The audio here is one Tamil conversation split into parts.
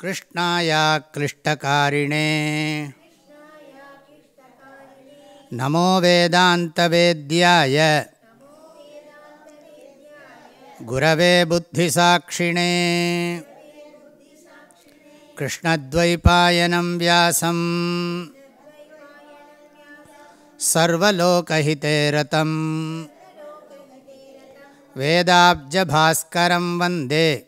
कृष्णाया क्लिष्टकारिणे। नमो वेदान्तवेद्याय। गुरवे बुद्धिसाक्षिणे। कृष्णद्वैपायनं व्यासम्। सर्वलोकहिते रतं वेदाब्जभास्करं वन्दे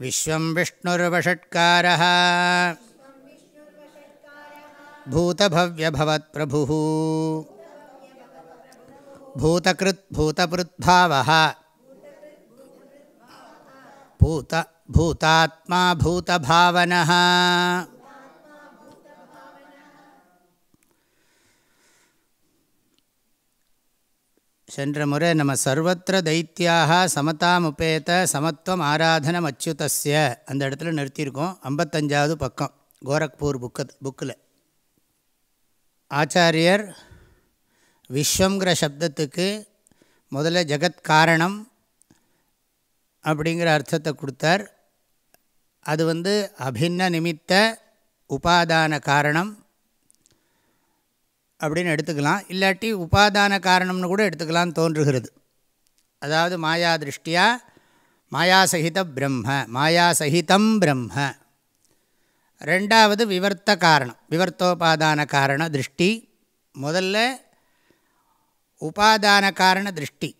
विश्वं विष्णुर्वषट्कारः भूतभव्यभवत्प्रभुः भूतकृत् भूतपृद्भावः भूत भूतात्मा भूतभावनः சென்ற முறை நம்ம சர்வத்திர தைத்தியாக சமதாமுபேத சமத்துவம் ஆராதனம் அச்சுதஸ்ய அந்த இடத்துல நிறுத்தியிருக்கோம். ஐம்பத்தஞ்சாவது பக்கம் கோரக்பூர் புக்க புக்கில். ஆச்சாரியர் விஸ்வங்கிற சப்தத்துக்கு முதல்ல ஜெகத் காரணம் அப்படிங்கிற அர்த்தத்தை கொடுத்தார். அது வந்து அபின்ன நிமித்த உபாதான காரணம். அப்படின்னு எடுத்துக்கலாம். இல்லாட்டி உபாதான காரணம்னு கூட எடுத்துக்கலாம்னு தோன்றுகிறது. அதாவது மாயா திருஷ்டியா மாயாசகித பிரம்ம மாயாசகிதம் பிரம்ம. ரெண்டாவது விவர்த்த காரணம். விவர்த்தோபாதான காரண திருஷ்டி. முதல்ல உபாதான காரண திருஷ்டி.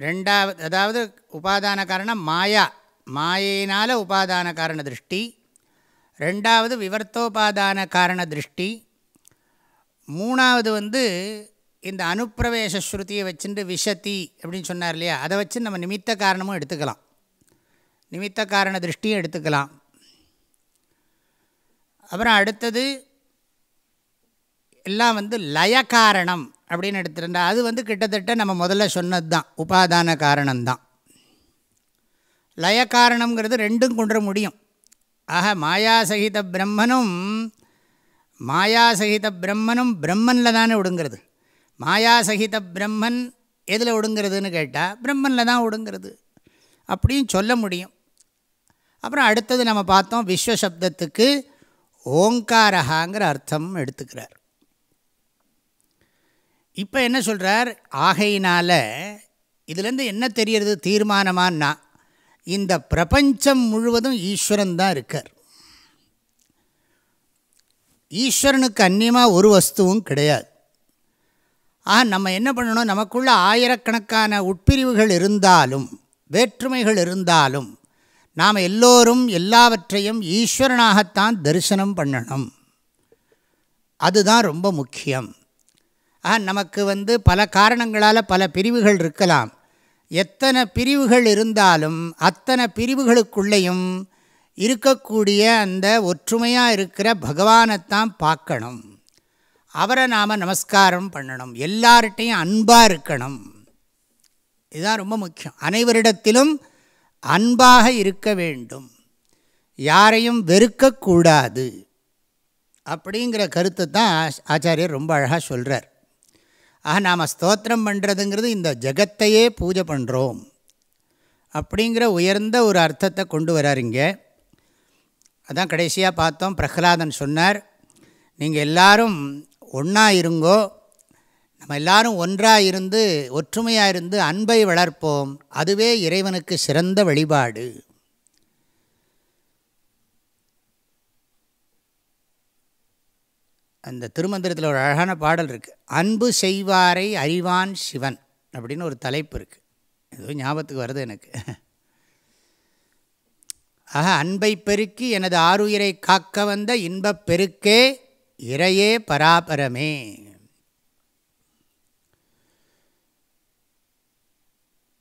ரெண்டாவது அதாவது உபாதான காரணம் மாயா. மாயினால் உபாதான காரண திருஷ்டி. ரெண்டாவது விவர்த்தோபாதான காரண திருஷ்டி. மூணாவது வந்து இந்த அனுப்பிரவேச ஸ்ருதியை வச்சுட்டு விஷதி அப்படின்னு சொன்னார் இல்லையா? அதை வச்சு நம்ம நிமித்த காரணமும் எடுத்துக்கலாம். நிமித்த காரண திருஷ்டியும் எடுத்துக்கலாம். அப்புறம் அடுத்தது எல்லாம் வந்து லய காரணம் அப்படின்னு எடுத்துருந்தா அது வந்து கிட்டத்தட்ட நம்ம முதல்ல சொன்னது தான் உபாதான காரணம்தான். லய காரணங்கிறது ரெண்டும் கொண்டு முடியும். ஆக மாயாசகித பிரம்மனும் மாயாசகித பிரம்மனும் பிரம்மனில் தானே ஒடுங்கிறது. மாயாசகித பிரம்மன் எதில் ஒடுங்கிறதுன்னு கேட்டால் பிரம்மனில் தான் ஒடுங்கிறது. அப்படியும் சொல்ல முடியும். அப்புறம் அடுத்தது நம்ம பார்த்தோம் விஸ்வசப்தத்துக்கு ஓங்காரகாங்கிற அர்த்தம் எடுத்துக்கிறார். இப்போ என்ன சொல்கிறார் ஆகையினால் இதுலேருந்து என்ன தெரியறது தீர்மானமானா இந்த பிரபஞ்சம் முழுவதும் ஈஸ்வரன் தான் இருக்கார். ஈஸ்வரனுக்கு அந்நியமாக ஒரு வஸ்துவும் கிடையாது. ஆக நம்ம என்ன பண்ணணும்? நமக்குள்ள ஆயிரக்கணக்கான உட்பிரிவுகள் இருந்தாலும் வேற்றுமைகள் இருந்தாலும் நாம் எல்லோரும் எல்லாவற்றையும் ஈஸ்வரனாகத்தான் தரிசனம் பண்ணணும். அதுதான் ரொம்ப முக்கியம். ஆக நமக்கு வந்து பல காரணங்களால் பல பிரிவுகள் இருக்கலாம். எத்தனை பிரிவுகள் இருந்தாலும் அத்தனை பிரிவுகளுக்குள்ளேயும் இருக்கக்கூடிய அந்த ஒற்றுமையாக இருக்கிற பகவானைத்தான் பார்க்கணும். அவரை நாம் நமஸ்காரம் பண்ணணும். எல்லார்ட்டையும் அன்பாக இருக்கணும். இதுதான் ரொம்ப முக்கியம். அனைவரிடத்திலும் அன்பாக இருக்க வேண்டும். யாரையும் வெறுக்கக்கூடாது அப்படிங்கிற கருத்தை தான் ஆச்சாரியர் ரொம்ப அழகாக சொல்கிறார் ஆக நாம் ஸ்தோத்திரம் பண்ணுறதுங்கிறது இந்த ஜகத்தையே பூஜை பண்ணுறோம் அப்படிங்கிற உயர்ந்த ஒரு அர்த்தத்தை கொண்டு வராருங்க இங்கே. அதான் கடைசியாக பார்த்தோம். பிரஹ்லாதன் சொன்னார் நீங்கள் எல்லாரும் ஒன்றா இருங்கோ நம்ம எல்லாரும் ஒன்றாக இருந்து ஒற்றுமையாக இருந்து அன்பை வளர்ப்போம். அதுவே இறைவனுக்கு சிறந்த வழிபாடு. அந்த திருமந்திரத்தில் ஒரு அழகான பாடல் இருக்குது அன்பு செய்வாரை அறிவான் சிவன் அப்படின்னு ஒரு தலைப்பு இருக்குது ஏதோ ஞாபகத்துக்கு வருது எனக்கு. ஆக அன்பை பெருக்கி எனது ஆறுயிரை காக்க வந்த இன்பப் பெருக்கே இறையே பராபரமே.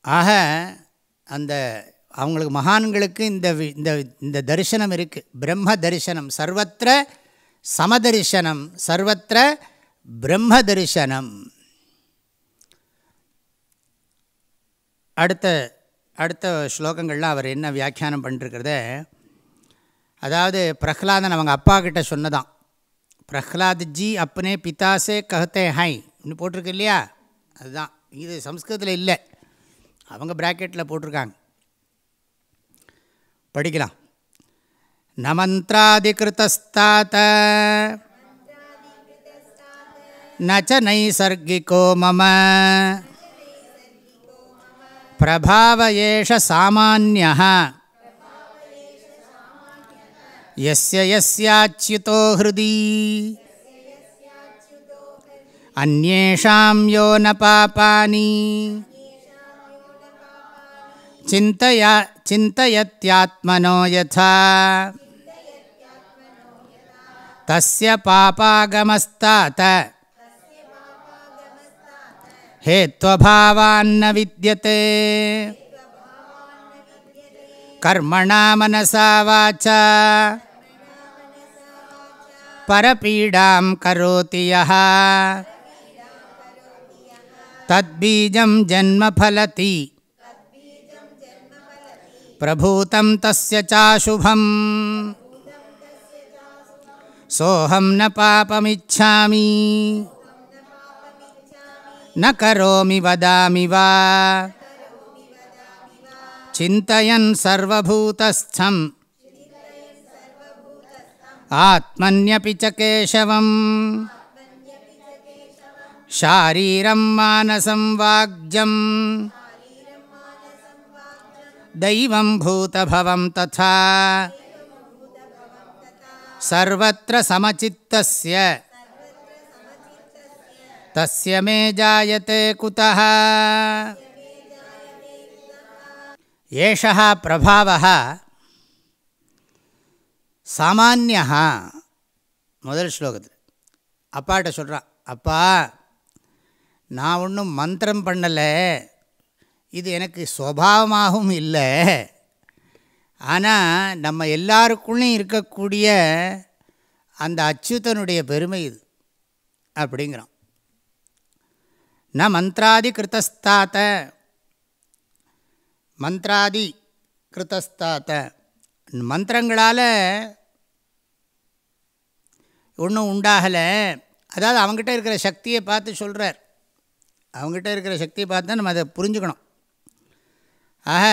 ஆக அந்த அவங்களுக்கு மகான்களுக்கு இந்த வி- இந்த இந்த தரிசனம் இருக்குது பிரம்ம தரிசனம் சர்வத்திர சமதரிசனம் சர்வத்திர பிரம்ம தரிசனம். அடுத்த அடுத்த ஸ்லோகங்கள்லாம் அவர் என்ன வியாக்கியானம் பண்ணிருக்கிறத அதாவது பிரஹ்லாதன் அவங்க அப்பா கிட்ட சொன்னதான். பிரஹ்லாத் ஜி அப்பனே பிதாசே கஹத்தே ஹை இன்னும் போட்டிருக்கு இல்லையா? அதுதான். இது சம்ஸ்கிருதத்தில் இல்லை. அவங்க ப்ராக்கெட்டில் போட்டிருக்காங்க. படிக்கலாம். ந மந்திராதிகிருத்தஸ்தாத்த ந ச நைசர்கிகோ மம. प्रभाव एष सामान्यः। यस्य यस्याच्युतो हृदि। अन्येषां यो न पापानि। चिन्तयत्यात्मनो यथा। तस्य पापागमस्तात। हेत्वभावान्न विद्यते कर्मणा मनसा वाचा। परपीडां करोति यः। तद्बीजं जन्म फलति। प्रभूतं तस्य चाशुभम्। सोऽहं न पापमिच्छामि न करोमि वदामि वा। चिन्तयन् सर्वभूतस्थम्। आत्मन्यपि च केशवम्। शारीरं मानसं वाग्जम्। दैवं भूतभवं तथा। सर्वत्र समचित्तस्य तस्य मे जायते कुतः ஏஷா பிரபாவः சாமானியா முதல் ஸ்லோகத்தில் அப்பாட்ட சொல்கிறான் அப்பா நான் ஒன்றும் மந்திரம் பண்ணலை இது எனக்கு சுவாவமாகவும் இல்லை ஆனால் நம்ம எல்லாருக்குள்ளேயும் இருக்கக்கூடிய அந்த அச்சுதனுடைய பெருமை இது அப்படிங்கிறான் ந மந்திராதி கிருத்தஸ்தாத்த மந்திராதி கிருத்தஸ்தாத்த மந்திரங்களால் ஒன்றும் உண்டாகலை. அதாவது அவங்ககிட்ட இருக்கிற சக்தியை பார்த்து சொல்கிறார் அவங்ககிட்ட இருக்கிற சக்தியை பார்த்து தான் நம்ம அதை புரிஞ்சுக்கணும். ஆக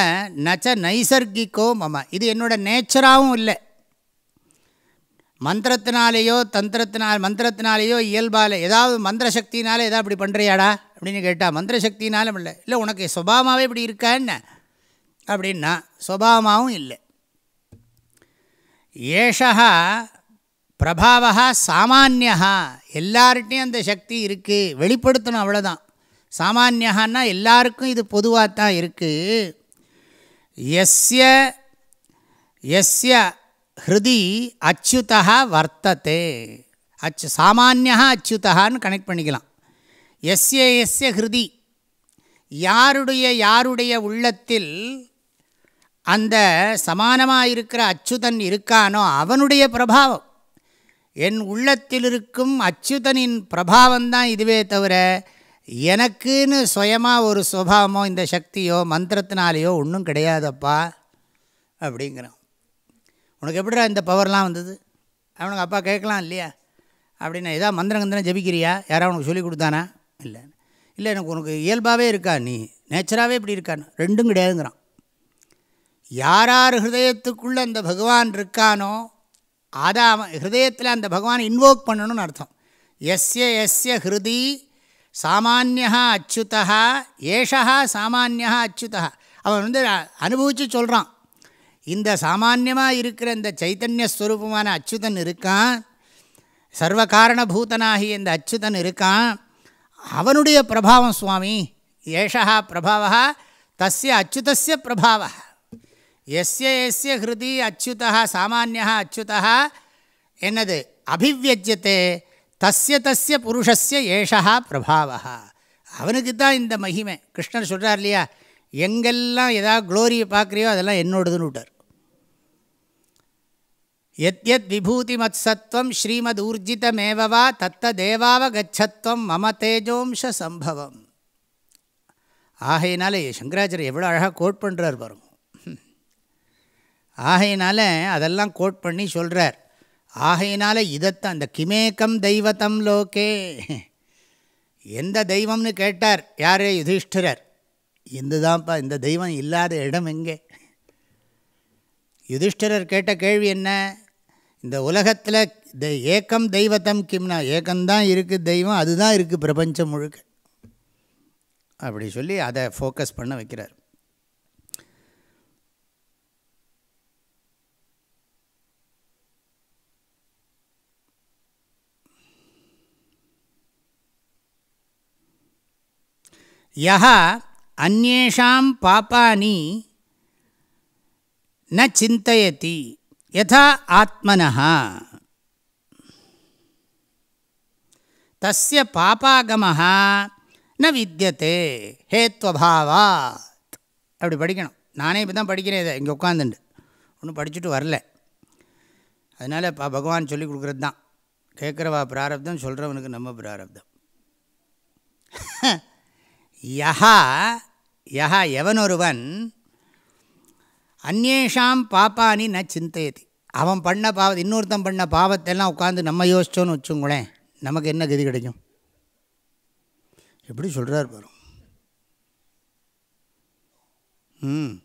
நச்ச நைசர்கிக்கோ மம. இது என்னோட நேச்சராகவும் இல்லை. மந்திரத்தினாலேயோ தந்திரத்தினால் மந்திரத்தினாலேயோ இயல்பால் ஏதாவது மந்திர சக்தினால ஏதாவது இப்படி பண்ணுறியாடா அப்படின்னு கேட்டால் மந்திர சக்தினாலும் இல்லை. இல்லை உனக்கு சுபாவமாகவே இப்படி இருக்கா என்ன? அப்படின்னா சுபாவமாகவும் இல்லை. ஏஷா பிரபாவா சாமானியா எல்லார்கிட்டையும் அந்த சக்தி இருக்குது வெளிப்படுத்தணும் அவ்வளோதான் சாமானியான்னா எல்லாருக்கும் இது பொதுவாக தான் இருக்குது எஸ்ய எஸ்ய ஹிருதி அச்சுதா வர்த்ததே. அச்சு சாமானியா அச்சுதான்னு கனெக்ட் பண்ணிக்கலாம். எஸ்ய எஸ்ய ஹிருதி. யாருடைய யாருடைய உள்ளத்தில் அந்த சமானமாக இருக்கிற அச்சுதன் இருக்கானோ அவனுடைய பிரபாவம். என் உள்ளத்தில் இருக்கும் அச்சுதனின் பிரபாவம்தான் இதுவே தவிர எனக்குன்னு சுயமாக ஒரு சுபாவமோ இந்த சக்தியோ மந்திரத்தினாலேயோ ஒன்றும் கிடையாதப்பா அப்படிங்கிறான். உனக்கு எப்படிடா இந்த பவர்லாம் வந்தது? அவனுக்கு அப்பா கேட்கலாம் இல்லையா? அப்படின்னா ஏதாவது மந்திரம் கந்திரம் ஜபிக்கிறியா? யாராவது உனக்கு சொல்லி கொடுத்தானா? இல்லை. இல்லை எனக்கு உனக்கு இயல்பாகவே இருக்கா நீ? நேச்சராகவே இப்படி இருக்கான்னு ரெண்டும் கிடையாதுங்கிறான். யாரார் ஹிருதயத்துக்குள்ளே அந்த பகவான் இருக்கானோ அதை அவன் ஹிருதயத்தில் அந்த பகவானை இன்வோக் பண்ணணும்னு அர்த்தம். எஸ்ய எஸ்ய ஹிருதி சாமானியா அச்சுதா ஏஷா சாமானியா அச்சுதா அவன் வந்து அனுபவித்து சொல்கிறான் இந்த சாமான்யமாக இருக்கிற இந்த சைத்தன்ய ஸ்வரூபமான அச்சுதன் இருக்கான். சர்வ காரணபூதனாகி இந்த அச்சுதன் இருக்கான். அவனுடைய பிரபாவம் சுவாமி ஏஷா பிரபாவா தஸ்ய அச்சுதஸ்ய பிரபாவ எஸ்ய எஸ்ய ஹிருதி அச்சுதா சாமானியா அச்சுதா என்னது? அபிவியஜ்யத்தை தஸ்ய தஸ்ய புருஷஸ்ய ஏஷா பிரபாவா அவனுக்கு தான் இந்த மகிமை. கிருஷ்ணர் சொல்கிறார் இல்லையா? எங்கெல்லாம் எதாவது க்ளோரியை பார்க்குறியோ அதெல்லாம் என்னோடதுன்னு விட்டார். எத் எத் விபூதி மத் ஸ்ரீமத் ஊர்ஜிதமேவவா தத்த தேவாவகச்சத்வம் மம தேஜோம்ச சம்பவம் ஆகையினால சங்கராச்சாரியர் எவ்வளோ அழகாக கோட் பண்ணுறார் பாருங்க. ஆகையினால அதெல்லாம் கோட் பண்ணி சொல்கிறார் ஆகையினால இதைத்தான் இந்த கிமேக்கம் தெய்வத்தம் லோகே. எந்த தெய்வம்னு கேட்டார் யார் யுதிஷ்டிரர். இந்துதான்ப்பா இந்த தெய்வம் இல்லாத இடம் எங்கே? யுதிஷ்டிரர் கேட்ட கேள்வி என்ன? இந்த உலகத்தில் த ஏக்கம் தெய்வத்தம் கிம்னா ஏக்கம்தான் இருக்குது தெய்வம் அதுதான் இருக்குது பிரபஞ்சம் முழுக்க. அப்படி சொல்லி அதை ஃபோக்கஸ் பண்ண வைக்கிறார். யா அந்நேஷாம் பாப்பானி ந சிந்தயதி. யதா ஆத்மனः தஸ்ய பாப்பாகமः ந வித்தியதே ஹேத்வபாவாத் அப்படி படிக்கணும். நானே இப்போ தான் படிக்கிறேன் இதை. இங்கே உட்காந்துண்டு ஒன்றும் படிச்சுட்டு வரல. அதனால் இப்போ பகவான் சொல்லி கொடுக்குறது தான் கேட்குறவா பிராரப்தம் சொல்கிறவனுக்கு நம்ம பிராரப்தம். யஹா யஹா எவனொருவன் அந்நேஷாம் பாப்பானி ந சிந்தையதி. அவன் பண்ண பாவ இன்னொருத்தன் பண்ண பாவத்தெல்லாம் உட்காந்து நம்ம யோசிச்சோன்னு வச்சுங்களேன் நமக்கு என்ன கதி கிடைக்கும்? எப்படி சொல்கிறார் பாரு. ம்.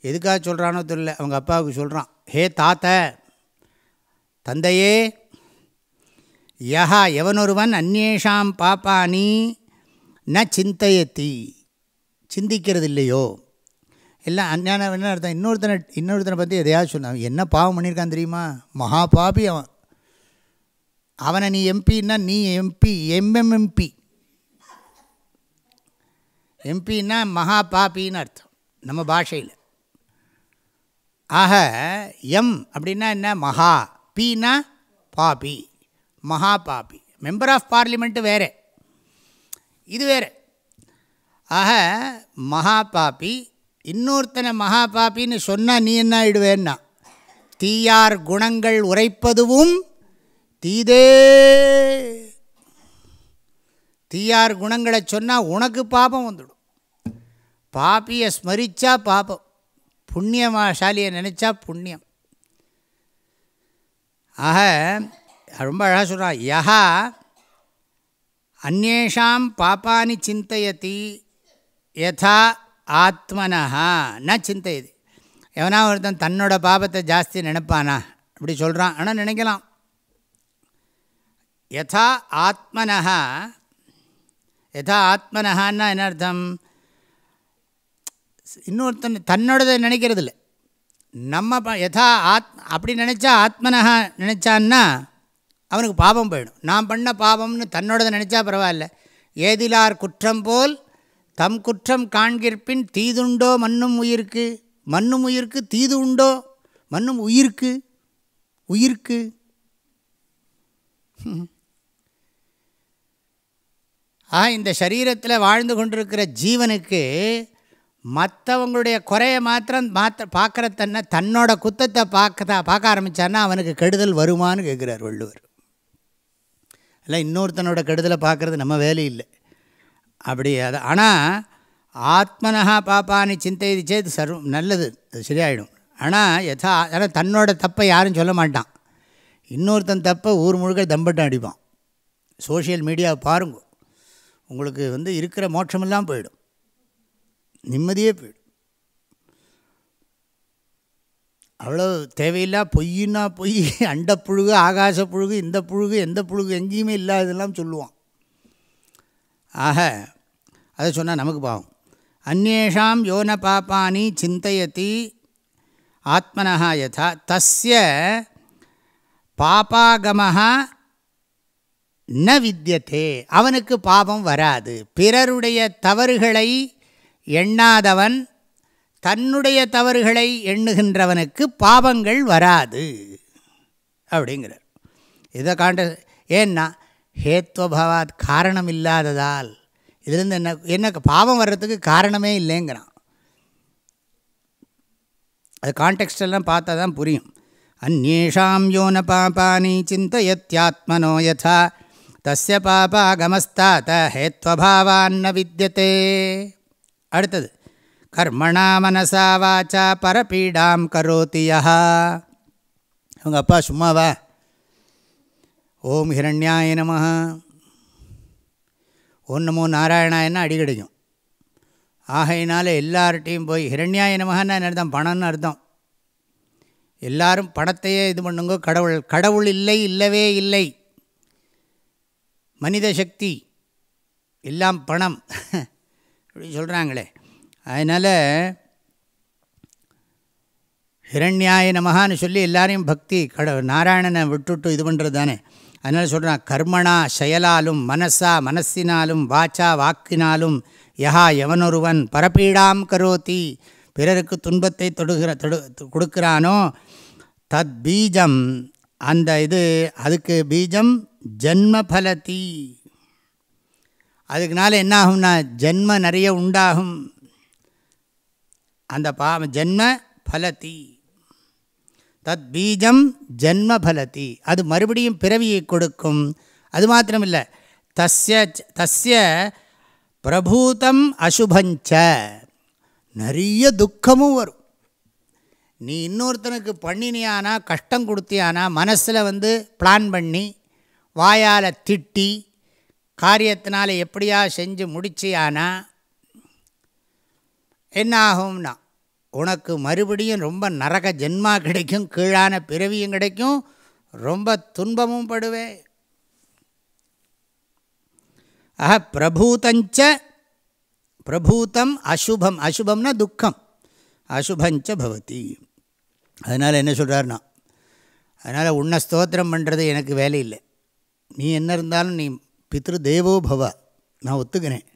எதுக்காக சொல்கிறானோ தெரியல. அவங்க அப்பாவுக்கு சொல்கிறான் ஹே தாத்த தந்தையே யஹா எவனொருவன் அந்நேஷாம் பாப்பானி ந சிந்தையத்தி சிந்திக்கிறது இல்லையோ எல்லாம் அஞ்ஞானம் என்ன அர்த்தம் இன்னொருத்தனை இன்னொருத்தனை பற்றி எதையாவது சொன்னான் என்ன பாவம் பண்ணியிருக்கான் தெரியுமா? மகா பாபி அவன். அவனை நீ எம்பின்னா நீ எம்பி எம்எம்எம்பி. எம்பின்னா மகா பாப்பின்னு அர்த்தம் நம்ம பாஷையில். ஆக எம் அப்படின்னா என்ன? மகா. பீனா பாபி. மகா பாபி. மெம்பர் ஆஃப் பார்லிமெண்ட்டு வேறு. இது வேறு. ஆக மகா பாபி இன்னொருத்தனை மகா பாப்பின்னு சொன்னால் நீ என்ன ஆயிடுவேன்னா தீயார் குணங்கள் உரைப்பதுவும் தீதே. தீயார் குணங்களை சொன்னால் உனக்கு பாபம் வந்துடும். பாப்பியை ஸ்மரித்தா பாபம். புண்ணியமாசாலியை நினச்சா புண்ணியம். ஆக ரொம்ப அழகாக சொல்கிறான் யஹா அந்நேஷாம் பாப்பானி சிந்தையத்தி யதா ஆத்மனஹா ந சிந்தையுது எவனா ஒருத்தன் தன்னோட பாபத்தை ஜாஸ்தி நினைப்பானா? அப்படி சொல்கிறான் ஆனால் நினைக்கலாம். யதா ஆத்மனஹா யதா ஆத்மனஹான்னா என்ன அர்த்தம்? இன்னொருத்தன் தன்னோடதை நினைக்கிறது இல்லை நம்ம ப யதா ஆத் அப்படி நினச்சா ஆத்மனஹா நினச்சான்னா அவனுக்கு பாபம் போயிடும். நான் பண்ண பாபம்னு தன்னோடதை நினச்சா பரவாயில்ல. ஏதிலார் குற்றம் போல் தம் குற்றம் காண்கிற்பின் தீதுண்டோ மண்ணும் உயிருக்கு? மண்ணும் உயிருக்கு தீது உண்டோ? மண்ணும் உயிர்க்கு? உயிர்க்கு? ஆ இந்த சரீரத்தில் வாழ்ந்து கொண்டிருக்கிற ஜீவனுக்கு மற்றவங்களுடைய குறையை மாத்திரம் மாத்த பார்க்குற தன்னை தன்னோட குத்தத்தை பார்க்க பார்க்க ஆரம்பித்தான்னா அவனுக்கு கெடுதல் வருமானு கேட்குறார் வள்ளுவர். இல்லை இன்னொருத்தனோட கெடுதலை பார்க்குறது நம்ம வேலை இல்லை அப்படி அது. ஆனால் ஆத்மனா பாப்பானி சிந்தை சேது சர்வம் நல்லது அது சரியாயிடும். ஆனால் எதா ஆனால் தன்னோட தப்பை யாரும் சொல்ல மாட்டான். இன்னொருத்தன் தப்பை ஊர் முழுக்க தம்பட்டம் அடிப்பான். சோஷியல் மீடியாவை பாருங்க. உங்களுக்கு வந்து இருக்கிற மோட்சமெல்லாம் போயிடும். நிம்மதியே போயிடும். அவ்வளோ தேவையில்லா பொய்னா பொய் அண்ட புழுகு ஆகாச புழுகு இந்த புழுகு எந்த புழுகு எங்கேயுமே இல்லாததெல்லாம் சொல்லுவான். ஆக அதை சொன்னால் நமக்கு பாவம். அந்நேஷாம் யோன பாப்பானி சிந்தையதி ஆத்மனா யதா தஸ்ய பாபாகமஹா ந வித்தியதே அவனுக்கு பாபம் வராது. பிறருடைய தவறுகளை எண்ணாதவன் தன்னுடைய தவறுகளை எண்ணுகின்றவனுக்கு பாவங்கள் வராது. அப்படிங்கிறார். இதை காண்ட ஏன்னா ஹேத்வபாவாத் காரணம் இல்லாததால் இதுலேருந்து என்ன என்ன பாவம் வர்றதுக்கு காரணமே இல்லைங்கிறான். அது கான்டெக்ஸ்டெல்லாம் பார்த்தா தான் புரியும். அந்நேஷாம் யோன பாபானி சிந்தயத்யாத்மனோ யதா தஸ்ய பாபா பாபாகமஸ்தாத ஹேத்வபாவாन्न வித்தியதே அடுத்தது கர்மணா மனசா வாச்சா பரபீடாம் கரோதி யஹா. அவங்க அப்பா சும்மாவா? ஓம் ஹிரண்யாய நம ஓம் நமோ நாராயணாயன்னா அடி கிடைக்கும் ஆகையினால எல்லார்ட்டையும் போய் ஹிரண்யாய நமகன்னா என்ன அர்த்தம்? பணம்னு அர்த்தம். எல்லாரும் பணத்தையே இது பண்ணுங்க கடவுள் கடவுள் இல்லை இல்லவே இல்லை. மனித சக்தி எல்லாம் பணம். அப்படி சொல்கிறாங்களே அதனால் ஹிரண்யாய நமகான்னு சொல்லி எல்லாரையும் பக்தி கட நாராயணனை விட்டுட்டு இது பண்ணுறது தானே அதனால் சொல்கிறான் கர்மணா செயலாலும் மனசா மனசினாலும் வாச்சா வாக்கினாலும் யஹா எவனொருவன் பரப்பீடாம் கரோத்தி பிறருக்கு துன்பத்தை தொடுகிற தொடு கொடுக்குறானோ தத் பீஜம் அந்த இது அதுக்கு பீஜம் ஜன்ம பலதி. அதுக்குனால என்ன ஆகும்னா ஜென்ம நிறைய உண்டாகும். அந்த பா ஜென்ம பலதி. தத் பீஜம் ஜென்மபலதி. அது மறுபடியும் பிறவியை கொடுக்கும். அது மாத்திரமில்லை. தஸ்ய தஸ்ய பிரபூதம் அசுபஞ்ச. நிறைய துக்கமும் வரும். நீ இன்னொருத்தனுக்கு பண்ணினியானா கஷ்டம் கொடுத்தியானா மனசில் வந்து பிளான் பண்ணி வாயால் திட்டி காரியத்தினால் எப்படியா செஞ்சு முடிச்சியானா என்ன ஆகும்னா உனக்கு மறுபடியும் ரொம்ப நரக ஜென்மா கிடைக்கும் கீழான பிறவியும் கிடைக்கும் ரொம்ப துன்பமும் படுவே ஆஹ பிரபூதஞ்ச பிரபூதம் அசுபம் அசுபம்னா துக்கம் அசுபஞ்ச பவதி. அதனால் என்ன சொல்கிறாருன்னா அதனால் உன்னை ஸ்தோத்திரம் பண்ணுறது எனக்கு வேலை இல்லை. நீ என்ன இருந்தாலும் நீ பித்ரு தேவோ பவ நான் ஒத்துக்கிறேன்.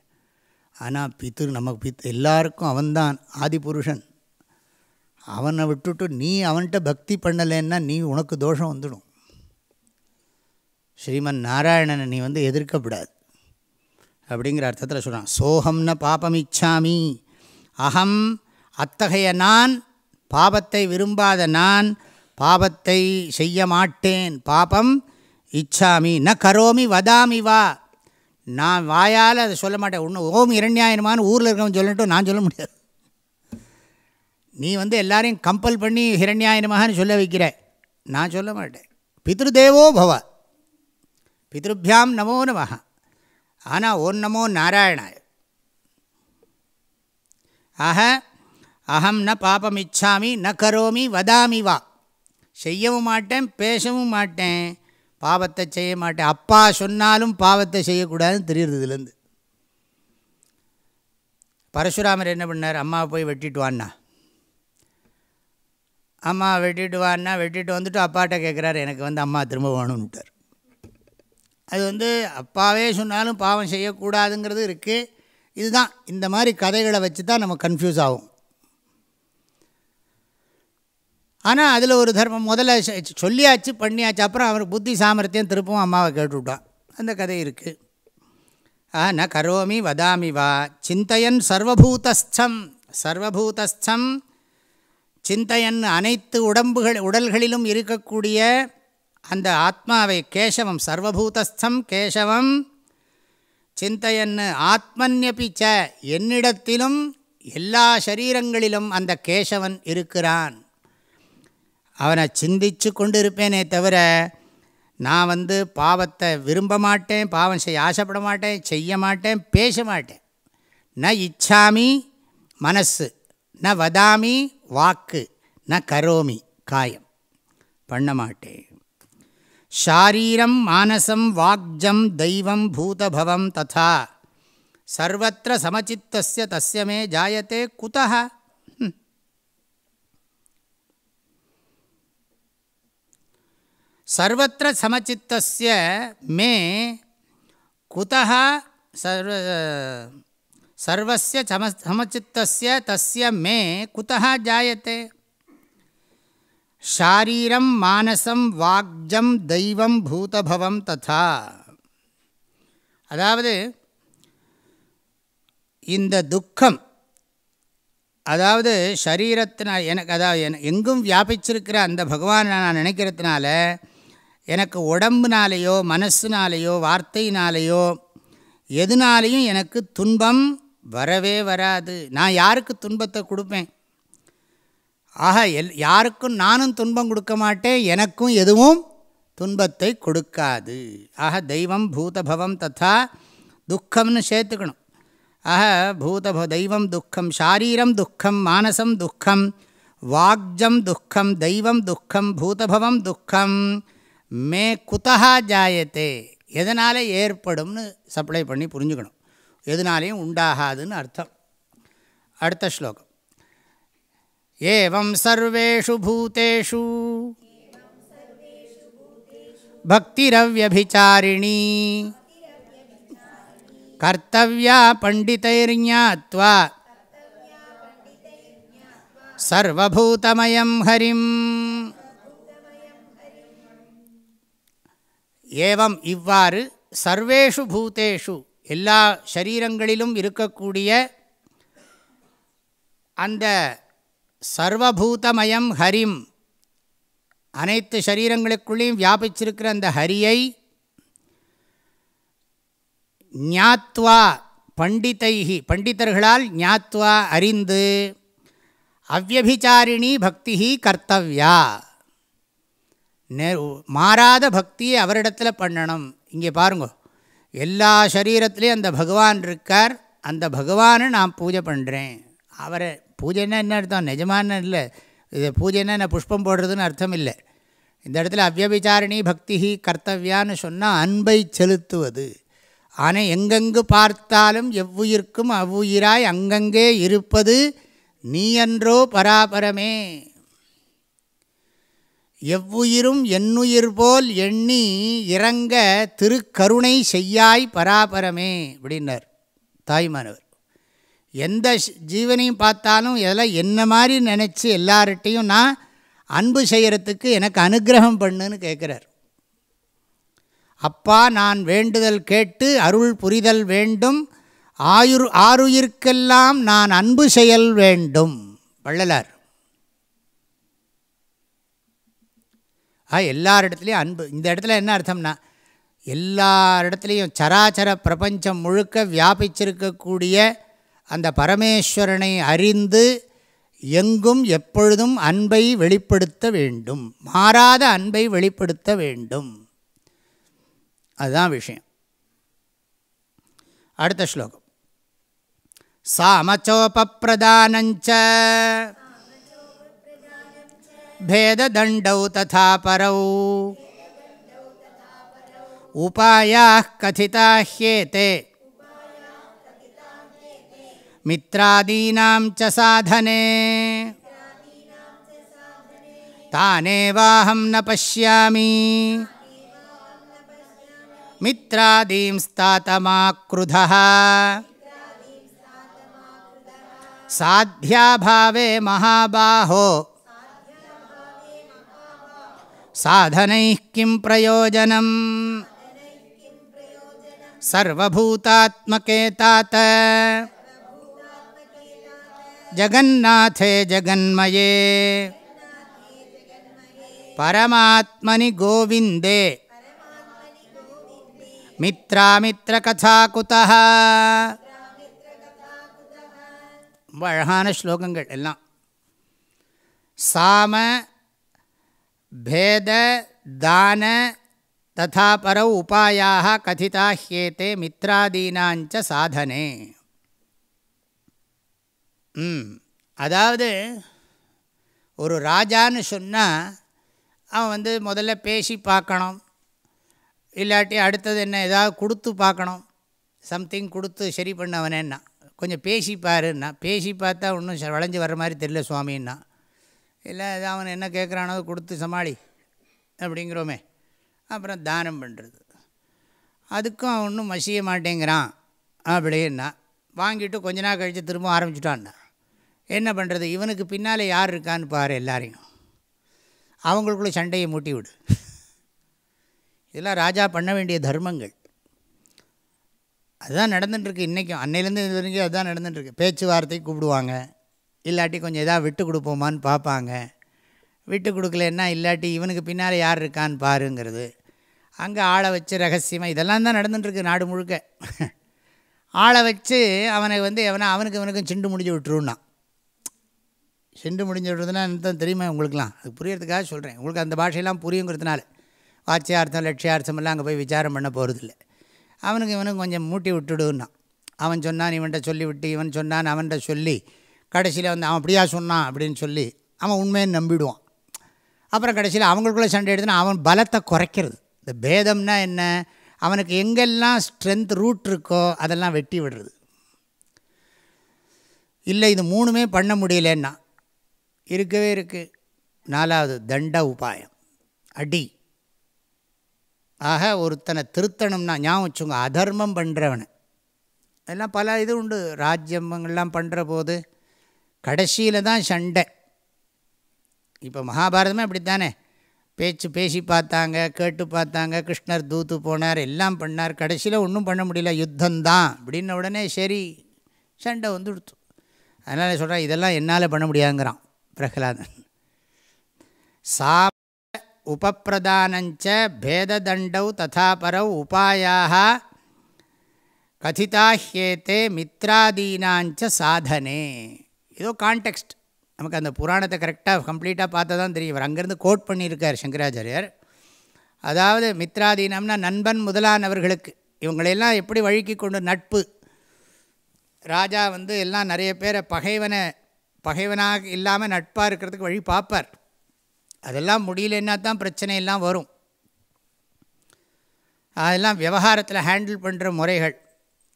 ஆனால் பித்ரு நமக்கு பித் எல்லாருக்கும் அவன்தான் ஆதிபுருஷன். அவனை விட்டுட்டு நீ அவன்கிட்ட பக்தி பண்ணலைன்னா நீ உனக்கு தோஷம் வந்துடும். ஸ்ரீமன் நாராயணனை நீ வந்து எதிர்க்கப்படாது. அப்படிங்கிற அர்த்தத்தில் சொல்கிறான் சோகம்ன பாபம் இச்சாமி அகம் அத்தகைய நான் பாபத்தை விரும்பாத நான் பாபத்தை செய்ய மாட்டேன். பாபம் இச்சாமி. ந கரோமி வதாமி வா. நான் வாயால் அதை சொல்ல மாட்டேன். ஒன்று ஓம் இரண்யாயனமானு ஊரில் இருக்கவன் சொல்லட்டும் நான் சொல்ல முடியாது. நீ வந்து எல்லாரையும் கம்பல் பண்ணி ஹிரண்யாயனமாகனு சொல்ல வைக்கிற. நான் சொல்ல மாட்டேன். பித்ருதேவோ பவ. பித்ருபியாம் நமோ நமஹ. ஆனால் ஓன் நமோ நாராயணாய. ஆக அகம் ந பாபம் இச்சாமி ந கரோமி வதாமி வா. செய்யவும் மாட்டேன் பேசவும் மாட்டேன். பாவத்தை செய்ய மாட்டேன். அப்பா சொன்னாலும் பாவத்தை செய்யக்கூடாதுன்னு தெரியுறதுலேருந்து பரசுராமர் என்ன பண்ணார்? அம்மாவை போய் வெட்டிட்டு வான்னா அம்மா வெட்டிடுவான்னா வெட்டிட்டு வந்துட்டு அப்பாட்ட கேட்குறாரு எனக்கு வந்து அம்மா திரும்ப வேணும்ன்ட்டார். அது வந்து அப்பாவே சொன்னாலும் பாவம் செய்யக்கூடாதுங்கிறது இருக்குது இதுதான் இந்த மாதிரி கதைகளை வச்சு தான் நம்ம கன்ஃபியூஸ் ஆகும் ஆனால் அதில் ஒரு தர்மம் முதல்ல சொல்லியாச்சு பண்ணியாச்சு. அப்புறம் அவர் புத்தி சாமர்த்தியம் திருப்பவும் அம்மாவை கேட்டுவிட்டான். அந்த கதை இருக்குது ஆ ந கரோமி வதாமி வா. சிந்தையன் சர்வபூதஸ்தம் சர்வபூதஸ்தம் சிந்தையன் அனைத்து உடம்புகள் உடல்களிலும் இருக்கக்கூடிய அந்த ஆத்மாவை கேசவம் சர்வபூதஸ்தம் கேசவம் சிந்தையன் ஆத்மன்யபி ச என்னிடத்திலும் எல்லா சரீரங்களிலும் அந்த கேசவன் இருக்கிறான். அவனை சிந்திச்சு கொண்டு இருப்பேனே தவிர நான் வந்து பாவத்தை விரும்ப மாட்டேன் பாவம் செய்ய ஆசைப்பட மாட்டேன் செய்ய மாட்டேன் பேச மாட்டேன். ந இச்சாமி மனசு. ந வதாமி வாக்கு ந கரோமி காயம் பண்ண மாட்டேன் ஷாரீரம் மானசம் வாக்ஜம் தெய்வம் பூதபவம் ததா சர்வத்திர சமச்சித்தஸ்ய தஸ்ய மே ஜாயத்தே குதः சர்வத்திர சமச்சித்தஸ்ய மே குதः சர்வ சர்வஸ்ய சம சமச்சித்தஸ்ய தஸ்ய மே குதः ஜாயத்தே. ஷாரீரம் மானசம் வாக்ஜம் தெய்வம் பூதபவம் ததா. அதாவது இந்த துக்கம் அதாவது சரீரத்தினால் எனக்கு அதாவது என எங்கும் வியாபிச்சிருக்கிற அந்த பகவானை நான் நினைக்கிறதுனால எனக்கு உடம்புனாலேயோ மனசுனாலேயோ வார்த்தையினாலேயோ எதுனாலேயும் எனக்கு துன்பம் வரவே வராது. நான் யாருக்கு துன்பத்தை கொடுப்பேன்? ஆக எல் யாருக்கும் நானும் துன்பம் கொடுக்க மாட்டேன். எனக்கும் எதுவும் துன்பத்தை கொடுக்காது. ஆக தெய்வம் பூதபவம் ததா துக்கம்னு சேர்த்துக்கணும். ஆக பூதப தெய்வம் துக்கம் சாரீரம் துக்கம் மானசம் துக்கம் வாக்ஜம் துக்கம் தெய்வம் துக்கம் பூதபவம் துக்கம் மே குத்தகா ஜாயத்தே. எதனால் ஏற்படும்னு சப்ளை பண்ணி புரிஞ்சுக்கணும். எதுனாலையும் உண்டாகாதுன்னு அர்த்தம். அடுத்த ஸ்லோகம். ஏவம் சர்வேஷு பூத்தேஷு பக்திரவ்யபிச்சாரிணி கர்த்தவியா பண்டிதைர்ஞாத்வா. சர்வபூதமயம் ஹரிம். ஏவம் இவ்வாறு சர்வேஷு பூத்தேஷு எல்லா சரீரங்களிலும் இருக்கக்கூடிய அந்த சர்வபூதமயம் ஹரிம் அனைத்து சரீரங்களுக்குள்ளேயும் வியாபிச்சிருக்கிற அந்த ஹரியை ஞாத்வா பண்டிதைஹி பண்டிதர்களால் ஞாத்வா அறிந்து அவ்வபிச்சாரிணி பக்தி கர்த்தவ்யா. நெ மாறாத பக்தியை அவரிடத்தில் பண்ணணும். இங்கே பாருங்க. எல்லா சரீரத்துலேயும் அந்த பகவான் இருக்கார் அந்த பகவானை நான் பூஜை பண்ணுறேன் அவரை பூஜைன்னா என்ன அர்த்தம்? நிஜமான இல்லை. இது பூஜைன்னா என்ன புஷ்பம் போடுறதுன்னு அர்த்தம் இல்லை இந்த இடத்துல அவ்வபிச்சாரணி பக்தி கர்த்தவ்யான்னு சொன்னால் அன்பை செலுத்துவது. ஆனால் எங்கெங்கு பார்த்தாலும் எவ்வுயிர்க்கும் அவ்வுயிராய் அங்கங்கே இருப்பது நீயன்றோ பராபரமே. எவ்வுயிரும் என்னுயிர் போல் எண்ணி இறங்க திருக்கருணை செய்யாய் பராபரமே அப்படின்னார். தாய்மானவர். எந்த ஜீவனையும் பார்த்தாலும் இதெல்லாம் என்ன மாதிரி நினச்சி எல்லார்ட்டையும் நான் அன்பு செய்கிறதுக்கு எனக்கு அனுக்கிரகம் பண்ணுன்னு கேட்குறார் அப்பா நான் வேண்டுதல் கேட்டு அருள் புரிதல் வேண்டும். ஆயுர் ஆறுயிர்க்கெல்லாம் நான் அன்பு செயல் வேண்டும். வள்ளலார். ஆ எல்லார் இடத்துலையும் அன்பு. இந்த இடத்துல என்ன அர்த்தம்னா எல்லா இடத்துலையும் சராச்சர பிரபஞ்சம் முழுக்க வியாபிச்சிருக்கக்கூடிய அந்த பரமேஸ்வரனை அறிந்து எங்கும் எப்பொழுதும் அன்பை வெளிப்படுத்த வேண்டும். மாறாத அன்பை வெளிப்படுத்த வேண்டும். அதுதான் விஷயம். அடுத்த ஸ்லோகம். சாமச்சோபிரதானஞ்ச भेददण्डौ तथा परौ। उपायाः कथिता ह्येते। मित्रादीनां च साधने। तानेवाहं न पश्यामि। मित्रादींस्तातमाक्रुधः साध्याभावे महाबाहो साधनैः किं प्रयोजनम् सर्वभूतात्मके तात जगन्नाथे जगन्मये परमात्मनि गोविन्दे மித்ராமித்ரகதா குதः ரொம்ப அழகான ஸ்லோகங்கள் எல்லாம் சாம பேத தான ததா பரௌ உபாயாக கதிதா ஹேத்தே மித்ராதீனாஞ்ச சாதனே ம் அதாவது ஒரு ராஜான்னு சொன்னால் அவன் வந்து முதல்ல பேசி பார்க்கணும். இல்லாட்டி அடுத்தது என்ன ஏதாவது கொடுத்து பார்க்கணும். சம்திங் கொடுத்து சரி பண்ணவனேன்னா கொஞ்சம் பேசி பாருன்னா பேசி பார்த்தா ஒன்றும் வளைஞ்சு வர மாதிரி தெரியல சுவாமின்னா. இல்லை ஏதாவது அவன் என்ன கேட்குறானோ கொடுத்து சமாளி அப்படிங்கிறோமே. அப்புறம் தானம் பண்ணுறது அதுக்கும் அவன் ஒன்றும் மசிய மாட்டேங்கிறான் அப்படின்னா வாங்கிட்டு கொஞ்ச நாள் கழித்து திரும்ப ஆரம்பிச்சுட்டான்னா என்ன பண்ணுறது இவனுக்கு பின்னால் யார் இருக்கான்னு பாரு எல்லாரையும். அவங்களுக்குள்ள சண்டையை மூட்டி விடு. இதெல்லாம் ராஜா பண்ண வேண்டிய தர்மங்கள். அதுதான் நடந்துட்டுருக்கு இன்றைக்கும் அன்னையிலேருந்து இது வரைக்கும் அதுதான் நடந்துட்டுருக்கு. பேச்சுவார்த்தை கூப்பிடுவாங்க. இல்லாட்டி கொஞ்சம் எதாவது விட்டு கொடுப்போமான்னு பார்ப்பாங்க. விட்டு கொடுக்கலன்னா இல்லாட்டி இவனுக்கு பின்னால் யார் இருக்கான்னு பாருங்கிறது. அங்கே ஆளை வச்சு ரகசியமாக இதெல்லாம் தான் நடந்துட்டுருக்கு நாடு முழுக்க. ஆளை வச்சு அவனை வந்து எவனா அவனுக்கு இவனுக்கும் சிண்டு முடிஞ்சு விட்டுருன்னா. சிண்டு முடிஞ்சு விட்டுறதுனா தான் தெரியுமா உங்களுக்குலாம் அது புரியறதுக்காக சொல்கிறேன் உங்களுக்கு அந்த பாஷையெல்லாம் புரியுங்கிறதுனால. வாட்சியார்த்தம் லட்சியார்த்தமெல்லாம் அங்கே போய் விசாரம் பண்ண போகிறதில்ல அவனுக்கு இவனுக்கு கொஞ்சம் மூட்டி விட்டுடுன்னா. அவன் சொன்னான் இவன்கிட்ட சொல்லி விட்டு இவன் சொன்னான் அவன்கிட்ட சொல்லி கடைசியில் வந்து அவன் அப்படியா சொன்னான் அப்படின்னு சொல்லி அவன் உண்மையை நம்பிடுவான். அப்புறம் கடைசியில் அவங்களுக்குள்ளே சண்டை எடுத்துனா அவன் பலத்தை குறைக்கிறது. இந்த பேதம்னா என்ன? அவனுக்கு எங்கெல்லாம் ஸ்ட்ரென்த் ரூட் இருக்கோ அதெல்லாம் வெட்டி விடுறது. இல்லை இது மூணுமே பண்ண முடியலன்னா. இருக்கவே இருக்குது நாலாவது தண்ட உபாயம். அடி. ஆக ஒருத்தனை திருத்தணும்னா ஞாபகம் வச்சுங்க அதர்மம் பண்ணுறவனை அதெல்லாம் பல இது உண்டு. ராஜ்யங்கள்லாம் பண்ணுற போது கடைசியில் தான் சண்டை. இப்போ மகாபாரதமே அப்படித்தானே? பேச்சு பேசி பார்த்தாங்க கேட்டு பார்த்தாங்க கிருஷ்ணர் தூத்து போனார் எல்லாம் பண்ணார். கடைசியில் ஒன்றும் பண்ண முடியல. யுத்தந்தான் அப்படின்ன உடனே சரி சண்டை வந்து கொடுத்து அதனால் சொல்கிறேன் இதெல்லாம் என்னால் பண்ண முடியாதுங்கிறான் பிரகலாதன். சா உபப்பிரதானஞ்ச பேததண்டௌ ததா பரௌ உபாயாக கதிதாஹ்யேத்தே மித்ராதீனாஞ்ச சாதனே. ஏதோ கான்டெக்ஸ்ட் நமக்கு அந்த புராணத்தை கரெக்டாக கம்ப்ளீட்டாக பார்த்தா தான் தெரியும். இவர் அங்கேருந்து கோட் பண்ணியிருக்கார் சங்கராச்சாரியர். அதாவது மித்ராதீனம்னா நண்பன் முதலானவர்களுக்கு இவங்களையெல்லாம் எப்படி வழுக்கி கொண்டு நட்பு? ராஜா வந்து எல்லாம் நிறைய பேரை பகைவனை பகைவனாக இல்லாமல் நட்பாக இருக்கிறதுக்கு வழி பார்ப்பார். அதெல்லாம் முடியலன்னா தான் பிரச்சனை எல்லாம் வரும். அதெல்லாம் விவகாரத்தில் ஹேண்டில் பண்ணுற முறைகள்.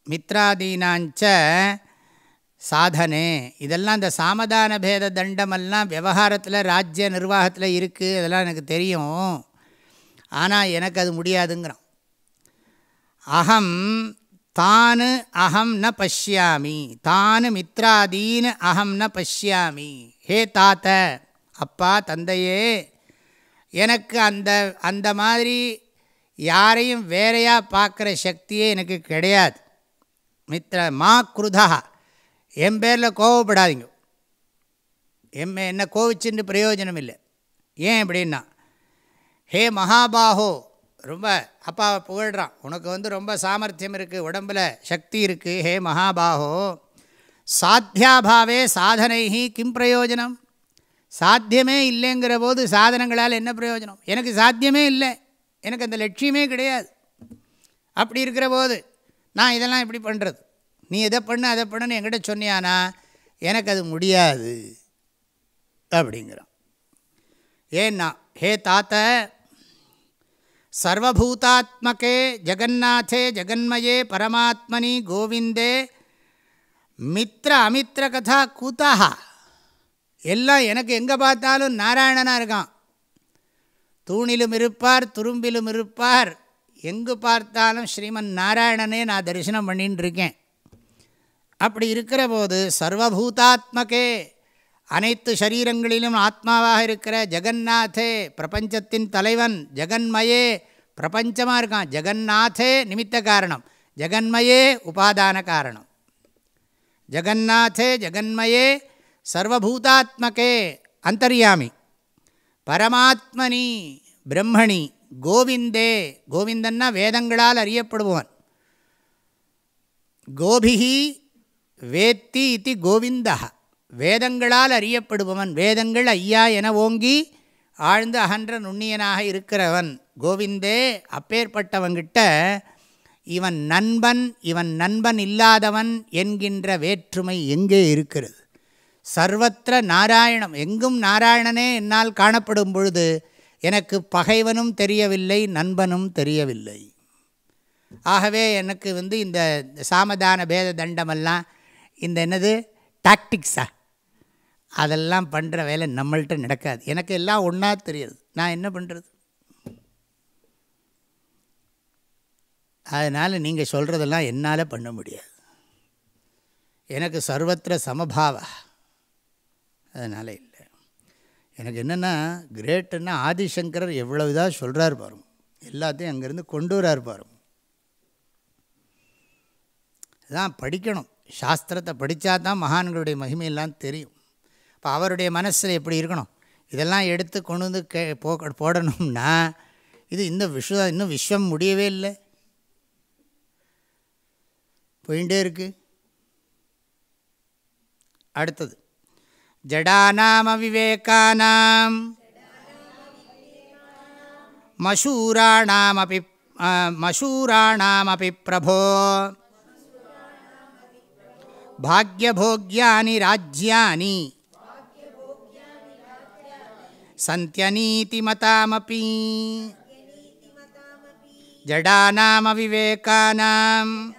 மித்ராதீனாஞ்ச சாதனை. இதெல்லாம் இந்த சாமதான பேத தண்டமெல்லாம் விவகாரத்தில் ராஜ்ய நிர்வாகத்தில் இருக்குது அதெல்லாம் எனக்கு தெரியும். ஆனால் எனக்கு அது முடியாதுங்கிறான். அகம் தான் அகம் ந பஷ்யாமி. தானு மித்ராதீன் அகம் ந பஷ்யாமி. ஹே தாத்த அப்பா தந்தையே எனக்கு அந்த அந்த மாதிரி யாரையும் வேறையாக பார்க்குற சக்தியே எனக்கு கிடையாது. மித்ர மா குருதா என் பேரில் கோவப்படாதீங்க. எம் என்ன கோவிச்சுன்னு பிரயோஜனம் இல்லை ஏன் அப்படின்னா ஹே மகாபாஹோ ரொம்ப அப்பாவை புகழ்கிறான் உனக்கு வந்து ரொம்ப சாமர்த்தியம் இருக்குது உடம்பில் சக்தி இருக்குது ஹே மகாபாஹோ. சாத்தியாபாவே சாதனை கிம் பிரயோஜனம்? சாத்தியமே இல்லைங்கிற போது சாதனங்களால் என்ன பிரயோஜனம்? எனக்கு சாத்தியமே இல்லை. எனக்கு அந்த லட்சியமே கிடையாது. அப்படி இருக்கிற போது நான் இதெல்லாம் எப்படி பண்ணுறது நீ எதை பண்ணு அதை பண்ணுன்னு என்கிட்ட சொன்னியானா எனக்கு அது முடியாது அப்படிங்கிறான். ஏன்னா ஹே தாத்த சர்வபூதாத்மகே ஜெகநாதே ஜெகன்மயே பரமாத்மனி கோவிந்தே மித்ர அமித்ர கதா கூத்தாகா எல்லாம் எனக்கு எங்கே பார்த்தாலும் நாராயணனாக இருக்கான். தூணிலும் இருப்பார் துரும்பிலும் இருப்பார். எங்கு பார்த்தாலும் ஸ்ரீமன் நாராயணனே நான் தரிசனம் பண்ணின்னு இருக்கேன். அப்படி இருக்கிற போது சர்வபூதாத்மகே அனைத்து சரீரங்களிலும் ஆத்மாவாக இருக்கிற ஜெகந்நாதே பிரபஞ்சத்தின் தலைவன் ஜெகன்மயே பிரபஞ்சமாக இருக்கான். ஜெகந்நாதே நிமித்த காரணம். ஜெகன்மயே உபாதான காரணம். ஜெகந்நாதே ஜெகன்மயே சர்வபூதாத்மகே அந்தர்யாமி. பரமாத்மனி பிரம்மணி கோவிந்தே. கோவிந்தன்னா வேதங்களால் அறியப்படுபவன். கோபிகி வேத்தி இது கோவிந்தா வேதங்களால் அறியப்படுபவன் வேதங்கள் ஐயா என ஓங்கி ஆழ்ந்து அகன்ற நுண்ணியனாக இருக்கிறவன் கோவிந்தே அப்பேற்பட்டவங்கிட்ட இவன் நண்பன் இவன் நண்பன் இல்லாதவன் என்கின்ற வேற்றுமை எங்கே இருக்கிறது? சர்வத்திர நாராயணம் எங்கும் நாராயணனே என்னால் காணப்படும் பொழுது எனக்கு பகைவனும் தெரியவில்லை நண்பனும் தெரியவில்லை. ஆகவே எனக்கு வந்து இந்த சாமதான பேத தண்டமெல்லாம் இந்த என்னது? டாக்டிக்ஸா அதெல்லாம் பண்ணுற வேலை நம்மள்கிட்ட நடக்காது. எனக்கு எல்லாம் ஒன்றா தெரியாது. நான் என்ன பண்ணுறது அதனால் நீங்கள் சொல்கிறதெல்லாம் என்னால் பண்ண முடியாது. எனக்கு சர்வத்திர சமபாவ. அதனால் இல்லை. எனக்கு என்னென்னா கிரேட்டுன்னா ஆதிசங்கரர் எவ்வளோ இதாக சொல்கிறார் பாருங்க. எல்லாத்தையும் அங்கேருந்து கொண்டு வரார் பாருங்க. தான் படிக்கணும். சாஸ்திரத்தை படித்தா தான் மகான்களுடைய மகிமையெல்லாம் தெரியும். இப்போ அவருடைய மனசில் எப்படி இருக்கணும்? இதெல்லாம் எடுத்து கொண்டு வந்து கே போ போடணும்னா இது இந்த விஸ்வ இன்னும் விஸ்வம் முடியவே இல்லை. போயிட்டே இருக்கு. அடுத்தது. ஜடானாம் அவிவேகானாம் மசூராணாமபி மசூராணாமபி பிரபோ. भाग्यभोग्यानि राज्यानि। सन्त्यनीतिमतामपि। जडानामविवेकानां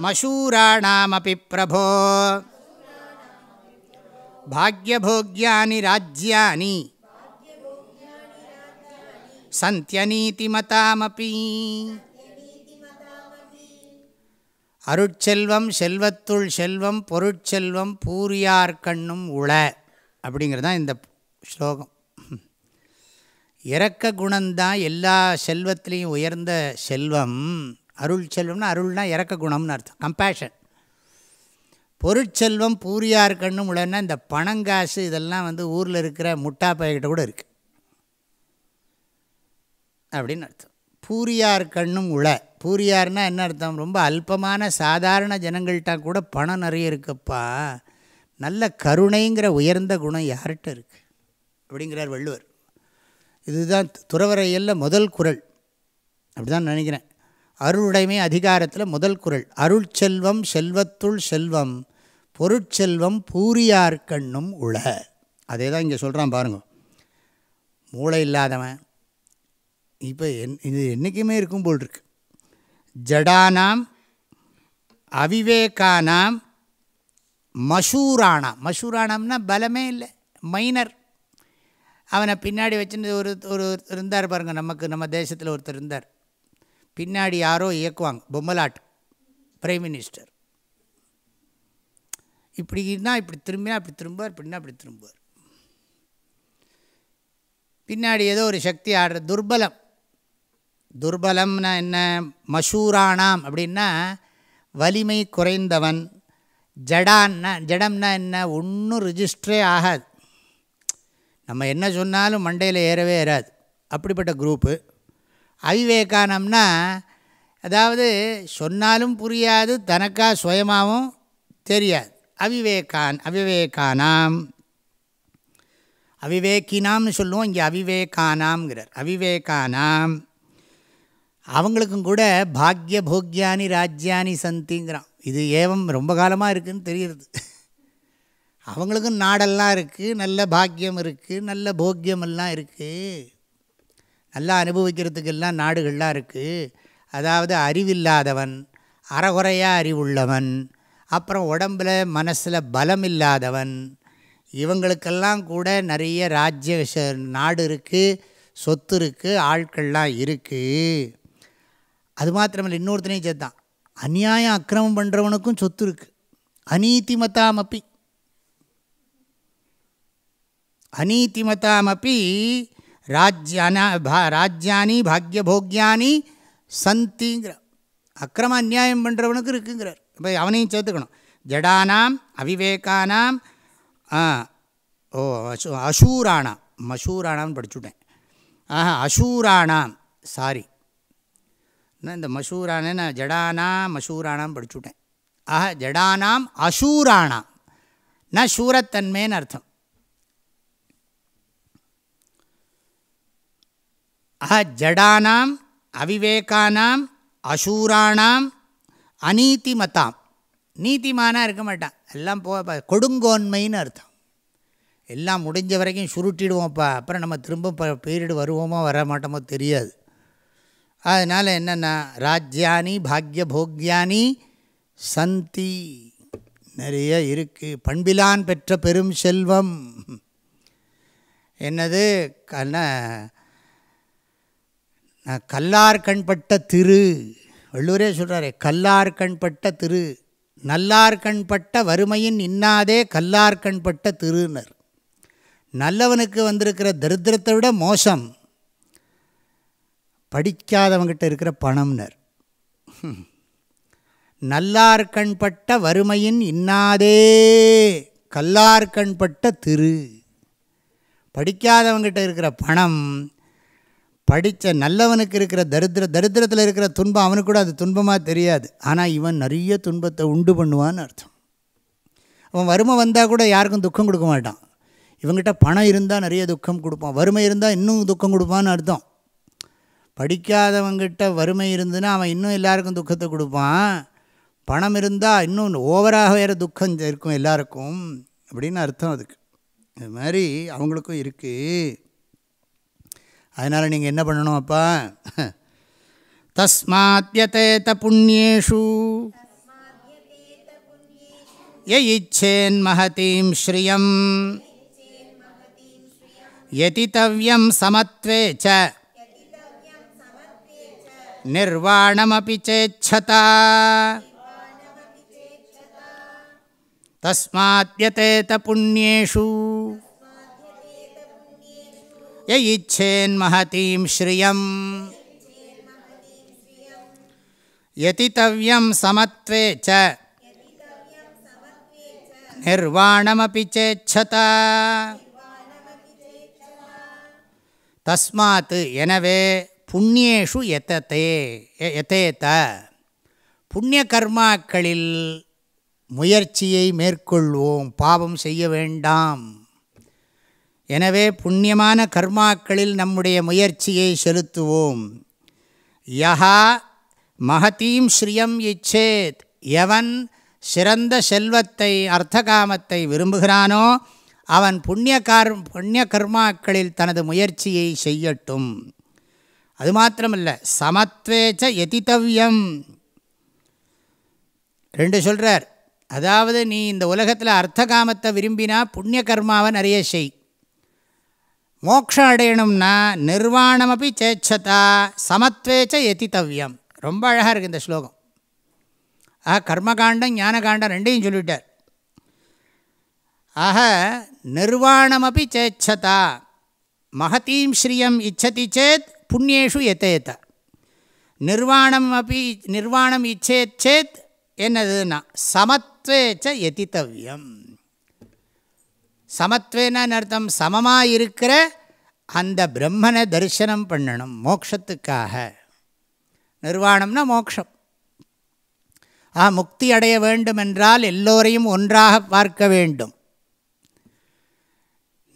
मशूराणामपि प्रभो। भाग्यभोग्यानि राज्यानि। सन्त्यनीतिमतामपि அருட்செல்வம் செல்வத்துள் செல்வம் பொருட்செல்வம் பூரியார் கண்ணும் உள அப்படிங்கிறது தான் இந்த ஸ்லோகம். இறக்க குணந்தான் எல்லா செல்வத்திலையும் உயர்ந்த செல்வம் அருள் செல்வம்னா அருள்னா இறக்க குணம்னு அர்த்தம் கம்பேஷன் பொருட்செல்வம் பூரியார் கண்ணும் உளன்னா இந்த பணங்காசு இதெல்லாம் வந்து ஊரில் இருக்கிற முட்டா கூட இருக்குது அப்படின்னு அர்த்தம். பூரியார் கண்ணும் உள. பூரியார்னா என்ன அர்த்தம்? ரொம்ப அல்பமான சாதாரண ஜனங்கள்கிட்ட கூட பணம் நிறைய இருக்குப்பா. நல்ல கருணைங்கிற உயர்ந்த குணம் யார்கிட்ட இருக்குது அப்படிங்கிறார் வள்ளுவர். இதுதான் துறவரையில் முதல் குரல். அப்படி தான் நினைக்கிறேன். அருளுடைமை அதிகாரத்தில் முதல் குரல். அருள் செல்வம் செல்வத்துள் செல்வம் பொருட்செல்வம் பூரியார் கண்ணும் உள. அதே தான் இங்கே சொல்கிறான் பாருங்க. மூளை இல்லாதவன். இப்போ என் இது என்றைக்குமே இருக்கும் போல் இருக்கு. ஜடானாம் அவிவேகானாம் மஷூரானாம் மஷூரானாம்னா பலமே இல்லை. மைனர். அவனை பின்னாடி வச்சுன்னு ஒரு ஒரு இருந்தார் பாருங்கள் நமக்கு நம்ம தேசத்தில் ஒருத்தர் இருந்தார். பின்னாடி யாரோ இயக்குவாங்க பொம்மலாட் பிரைம் மினிஸ்டர் இப்படின்னா இப்படி திரும்பினா இப்படி திரும்புவார் இப்படின்னா இப்படி திரும்புவார். பின்னாடி ஏதோ ஒரு சக்தி ஆடுற துர்பலம். துர்பலம்னா என்ன? மஷூரானாம் அப்படின்னா வலிமை குறைந்தவன். ஜடான்னா ஜடம்னா என்ன? ஒன்றும் ரிஜிஸ்டரே ஆகாது. நம்ம என்ன சொன்னாலும் மண்டையில் ஏறவே ஏறாது. அப்படிப்பட்ட குரூப்பு அவிவேகானம்னா அதாவது சொன்னாலும் புரியாது தனக்கா சுயமாகவும் தெரியாது. அவிவேகான் அவிவேகானாம். அவிவேக்கினாம்னு சொல்லுவோம் இங்கே அவிவேகானாம்ங்கிறார். அவிவேகானாம். அவங்களுக்கும் கூட பாக்ய போக்யானி ராஜ்யானி சந்திங்கிறான். இது ஏவம் ரொம்ப காலமாக இருக்குதுன்னு தெரியுறது. அவங்களுக்கும் நாடெல்லாம் இருக்குது நல்ல பாக்கியம் இருக்குது நல்ல போக்கியமெல்லாம் இருக்குது நல்லா அனுபவிக்கிறதுக்கெல்லாம் நாடுகள்லாம் இருக்குது அதாவது அறிவில்லாதவன் அறகுறையாக அறிவுள்ளவன் அப்புறம் உடம்பில் மனசில் பலம் இல்லாதவன் இவங்களுக்கெல்லாம் கூட நிறைய ராஜ்ய நாடு இருக்குது சொத்து இருக்குது ஆட்கள்லாம் இருக்குது அது மாத்திரமில்லை இன்னொருத்தனையும் சேர்த்தான். அந்நியாயம் அக்கிரமம் பண்ணுறவனுக்கும் சொத்து இருக்குது அநீதிமத்தாமப்பி. அநீதிமத்தாமப்பி ராஜ்யானா பா ராஜ்யானி பாக்யபோக்யானி சந்திங்கிற. அக்கிரம அந்நியாயம் பண்ணுறவனுக்கு இருக்குங்கிறார். இப்போ அவனையும் சேர்த்துக்கணும். ஜடானாம் அவிவேகானாம் ஓ அசூ அசூராணாம் மசூராணாம்னு படிச்சுட்டேன். ஆஹா அசூராணாம் சாரி. நான் இந்த மசூரானே ஜடானா ஜடானாம் மசூரானாம் படிச்சுட்டேன். ஆஹா ஜடானாம் அசூரானாம். நான் சூரத்தன்மேன்னு அர்த்தம். ஆஹா ஜடானாம் அவிவேகானாம் அசூராணாம் அநீதிமத்தாம். நீதிமானாக இருக்க மாட்டான். எல்லாம் போ கொடுங்கோன்மைன்னு அர்த்தம். எல்லாம் முடிஞ்ச வரைக்கும் சுருட்டிடுவோம்ப்பா. அப்புறம் நம்ம திரும்ப பீரியடு வருவோமோ வர மாட்டோமோ தெரியாது. அதனால் என்னென்னா ராஜ்யானி பாக்ய போக்யானி சந்தி. நிறைய இருக்குது பண்பிலான் பெற்ற பெரும் செல்வம். என்னது? கண்ண கல்லார் கண்பட்ட திரு. வள்ளுவரே சொல்கிறாரே கல்லார் கண்பட்ட திரு. நல்லார் கண்பட்ட வறுமையின் இன்னாதே கல்லார் கண்பட்ட திருனர் நல்லவனுக்கு வந்திருக்கிற தரித்திரத்தை விட மோசம். படிக்காதவங்கிட்ட இருக்கிற பணம்னர். நல்லார்கண்பட்ட வறுமையின் இன்னாதே கல்லார் கண்பட்ட திரு. படிக்காதவங்கிட்ட இருக்கிற பணம் படித்த நல்லவனுக்கு இருக்கிற தரித்திர தரித்திரத்தில் இருக்கிற துன்பம் அவனுக்கு கூட அது துன்பமாக தெரியாது. ஆனால் இவன் நிறைய துன்பத்தை உண்டு பண்ணுவான்னு அர்த்தம். அவன் வறுமை வந்தால் கூட யாருக்கும் துக்கம் கொடுக்க மாட்டான். இவங்ககிட்ட பணம் இருந்தால் நிறைய துக்கம் கொடுப்பான். வறுமை இருந்தால் இன்னும் துக்கம் கொடுப்பான்னு அர்த்தம். படிக்காதவங்கிட்ட வறுமை இருந்துன்னா அவன் இன்னும் எல்லாருக்கும் துக்கத்தை கொடுப்பான். பணம் இருந்தால் இன்னும் ஓவராக வேறு துக்கம் இருக்கும் எல்லாருக்கும் அப்படின்னு அர்த்தம் அதுக்கு. இது மாதிரி அவங்களுக்கும் இருக்குது அதனால் நீங்கள் என்ன பண்ணணும் அப்பா? தஸ்மாத்யதேத புண்ணியேஷு. ய மகதீம் ஸ்ரியம். யதித்தவியம் சமத்வே ச. निर्वाणमपि चेच्छता। तस्माद्यतेत पुण्येषु यैच्छेन्महतीं श्रियम्। यतितव्यं समत्वे च। निर्वाणमपि चेच्छत। तस्मात् यनवे புண்ணியேஷு எத்தத்தே எத்தேத்த புண்ணிய கர்மாக்களில் முயற்சியை மேற்கொள்வோம் பாவம் செய்ய வேண்டாம். எனவே புண்ணியமான கர்மாக்களில் நம்முடைய முயற்சியை செலுத்துவோம். யஹா மகதீம் ஸ்ரீயம் இச்சேத். எவன் சிறந்த செல்வத்தை அர்த்தகாமத்தை விரும்புகிறானோ அவன் புண்ணிய கார் புண்ணிய கர்மாக்களில் தனது முயற்சியை செய்யட்டும். அது மாத்திரமல்ல சமத்வேச்ச எதித்தவ்யம் ரெண்டு சொல்கிறார் அதாவது நீ இந்த உலகத்தில் அர்த்தகாமத்தை விரும்பினா புண்ணிய கர்மாவை நிறைய செய். மோக்ஷம் அடையணும்னா நிர்வாணமப்பி சேச்சதா சமத்வேச்ச எதித்தவ்யம் ரொம்ப அழகாக இருக்குது இந்த ஸ்லோகம். ஆக கர்மகாண்டம் ஞானகாண்டம் ரெண்டையும் சொல்லிவிட்டார் ஆக நிர்வாணமப்பி சேச்சதா மகத்தீம் ஸ்ரீயம் இச்சதி சேத் புண்ணியேஷு எத்தேத்த நிர்வாணம் அப்படி நிர்வாணம் இச்சேச்சேத் என்னதுன்னா சமத்வேச்ச எதித்தவ்யம். சமத்வேன்னு அர்த்தம்? சமமாக இருக்கிற அந்த பிரம்மனை தரிசனம் பண்ணணும் மோக்ஷத்துக்காக. நிர்வாணம்னா மோக்ஷம். ஆ முக்தி அடைய வேண்டுமென்றால் எல்லோரையும் ஒன்றாக பார்க்க வேண்டும்.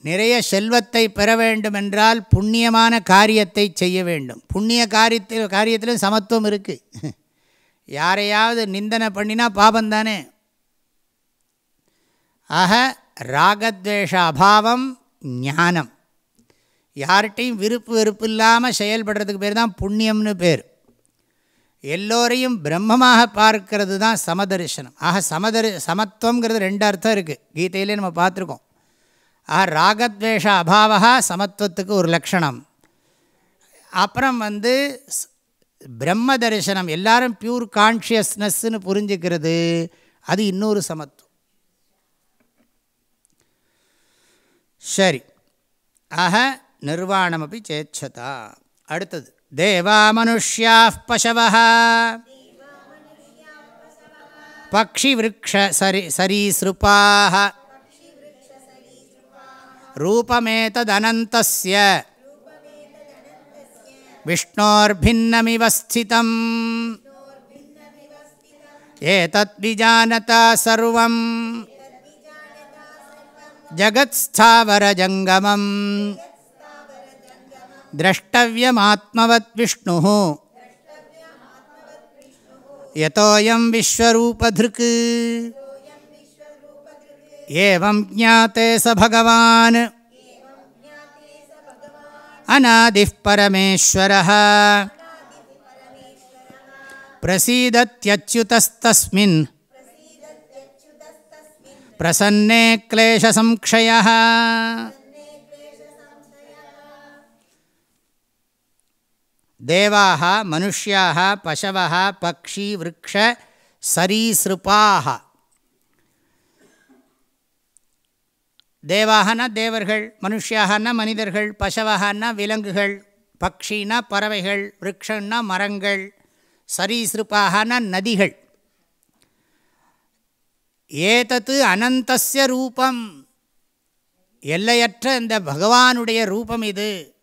நிறைய செல்வத்தை பெற வேண்டுமென்றால் புண்ணியமான காரியத்தை செய்ய வேண்டும். புண்ணிய காரியத்தில் காரியத்திலும் சமத்துவம் இருக்குது யாரையாவது நிந்தனை பண்ணினா பாபந்தானே ஆக ராகத்வேஷ அபாவம் ஞானம். யார்கிட்டையும் விருப்பு வெறுப்பு இல்லாமல் செயல்படுறதுக்கு பேர் தான் புண்ணியம்னு பேர். எல்லோரையும் பிரம்மமாக பார்க்கறது தான் சமதரிசனம். ஆக சமதரி சமத்துவங்கிறது ரெண்டு அர்த்தம் இருக்குது கீதையிலே நம்ம பார்த்துருக்கோம். ஆ ராகத்வேஷ அபாவா சமத்துவத்துக்கு ஒரு லக்ஷணம் அப்புறம் வந்து பிரம்ம தரிசனம் எல்லாரும் பியூர் கான்ஷியஸ்னஸ்ன்னு புரிஞ்சுக்கிறது அது இன்னொரு சமத்துவம். சரி. ஆக அப்படி சேச்சதா. அடுத்தது தேவா மனுஷியா பசவ பக்ஷிவிருக்ஷ சரி சரீசிருப்பாக रूपमेतदनन्तस्य। विष्णोर्भिन्नमिव स्थितम् एतद्विजानता सर्वं जगत्स्थावरजङ्गमम्। द्रष्टव्यमात्मवद्विष्णुः। यतोऽयं एवं ज्ञाते स भगवान्। अनादिः परमेश्वरः। प्रसीदत्यच्युतस्तस्मिन्। प्रसन्ने क्लेशसंक्षयः देवाः मनुष्याः पशवः पक्षी वृक्ष सरीसृपाः। தேவாகனா தேவர்கள் மனுஷியாகனா மனிதர்கள் பசவாகனா விலங்குகள் பக்ஷினா பறவைகள் விரக்ஷன்னா மரங்கள் சரீசிருப்பாகனா நதிகள். ஏதத்து அனந்தஸ்ய ரூபம். எல்லையற்ற இந்த பகவானுடைய ரூபம் இது.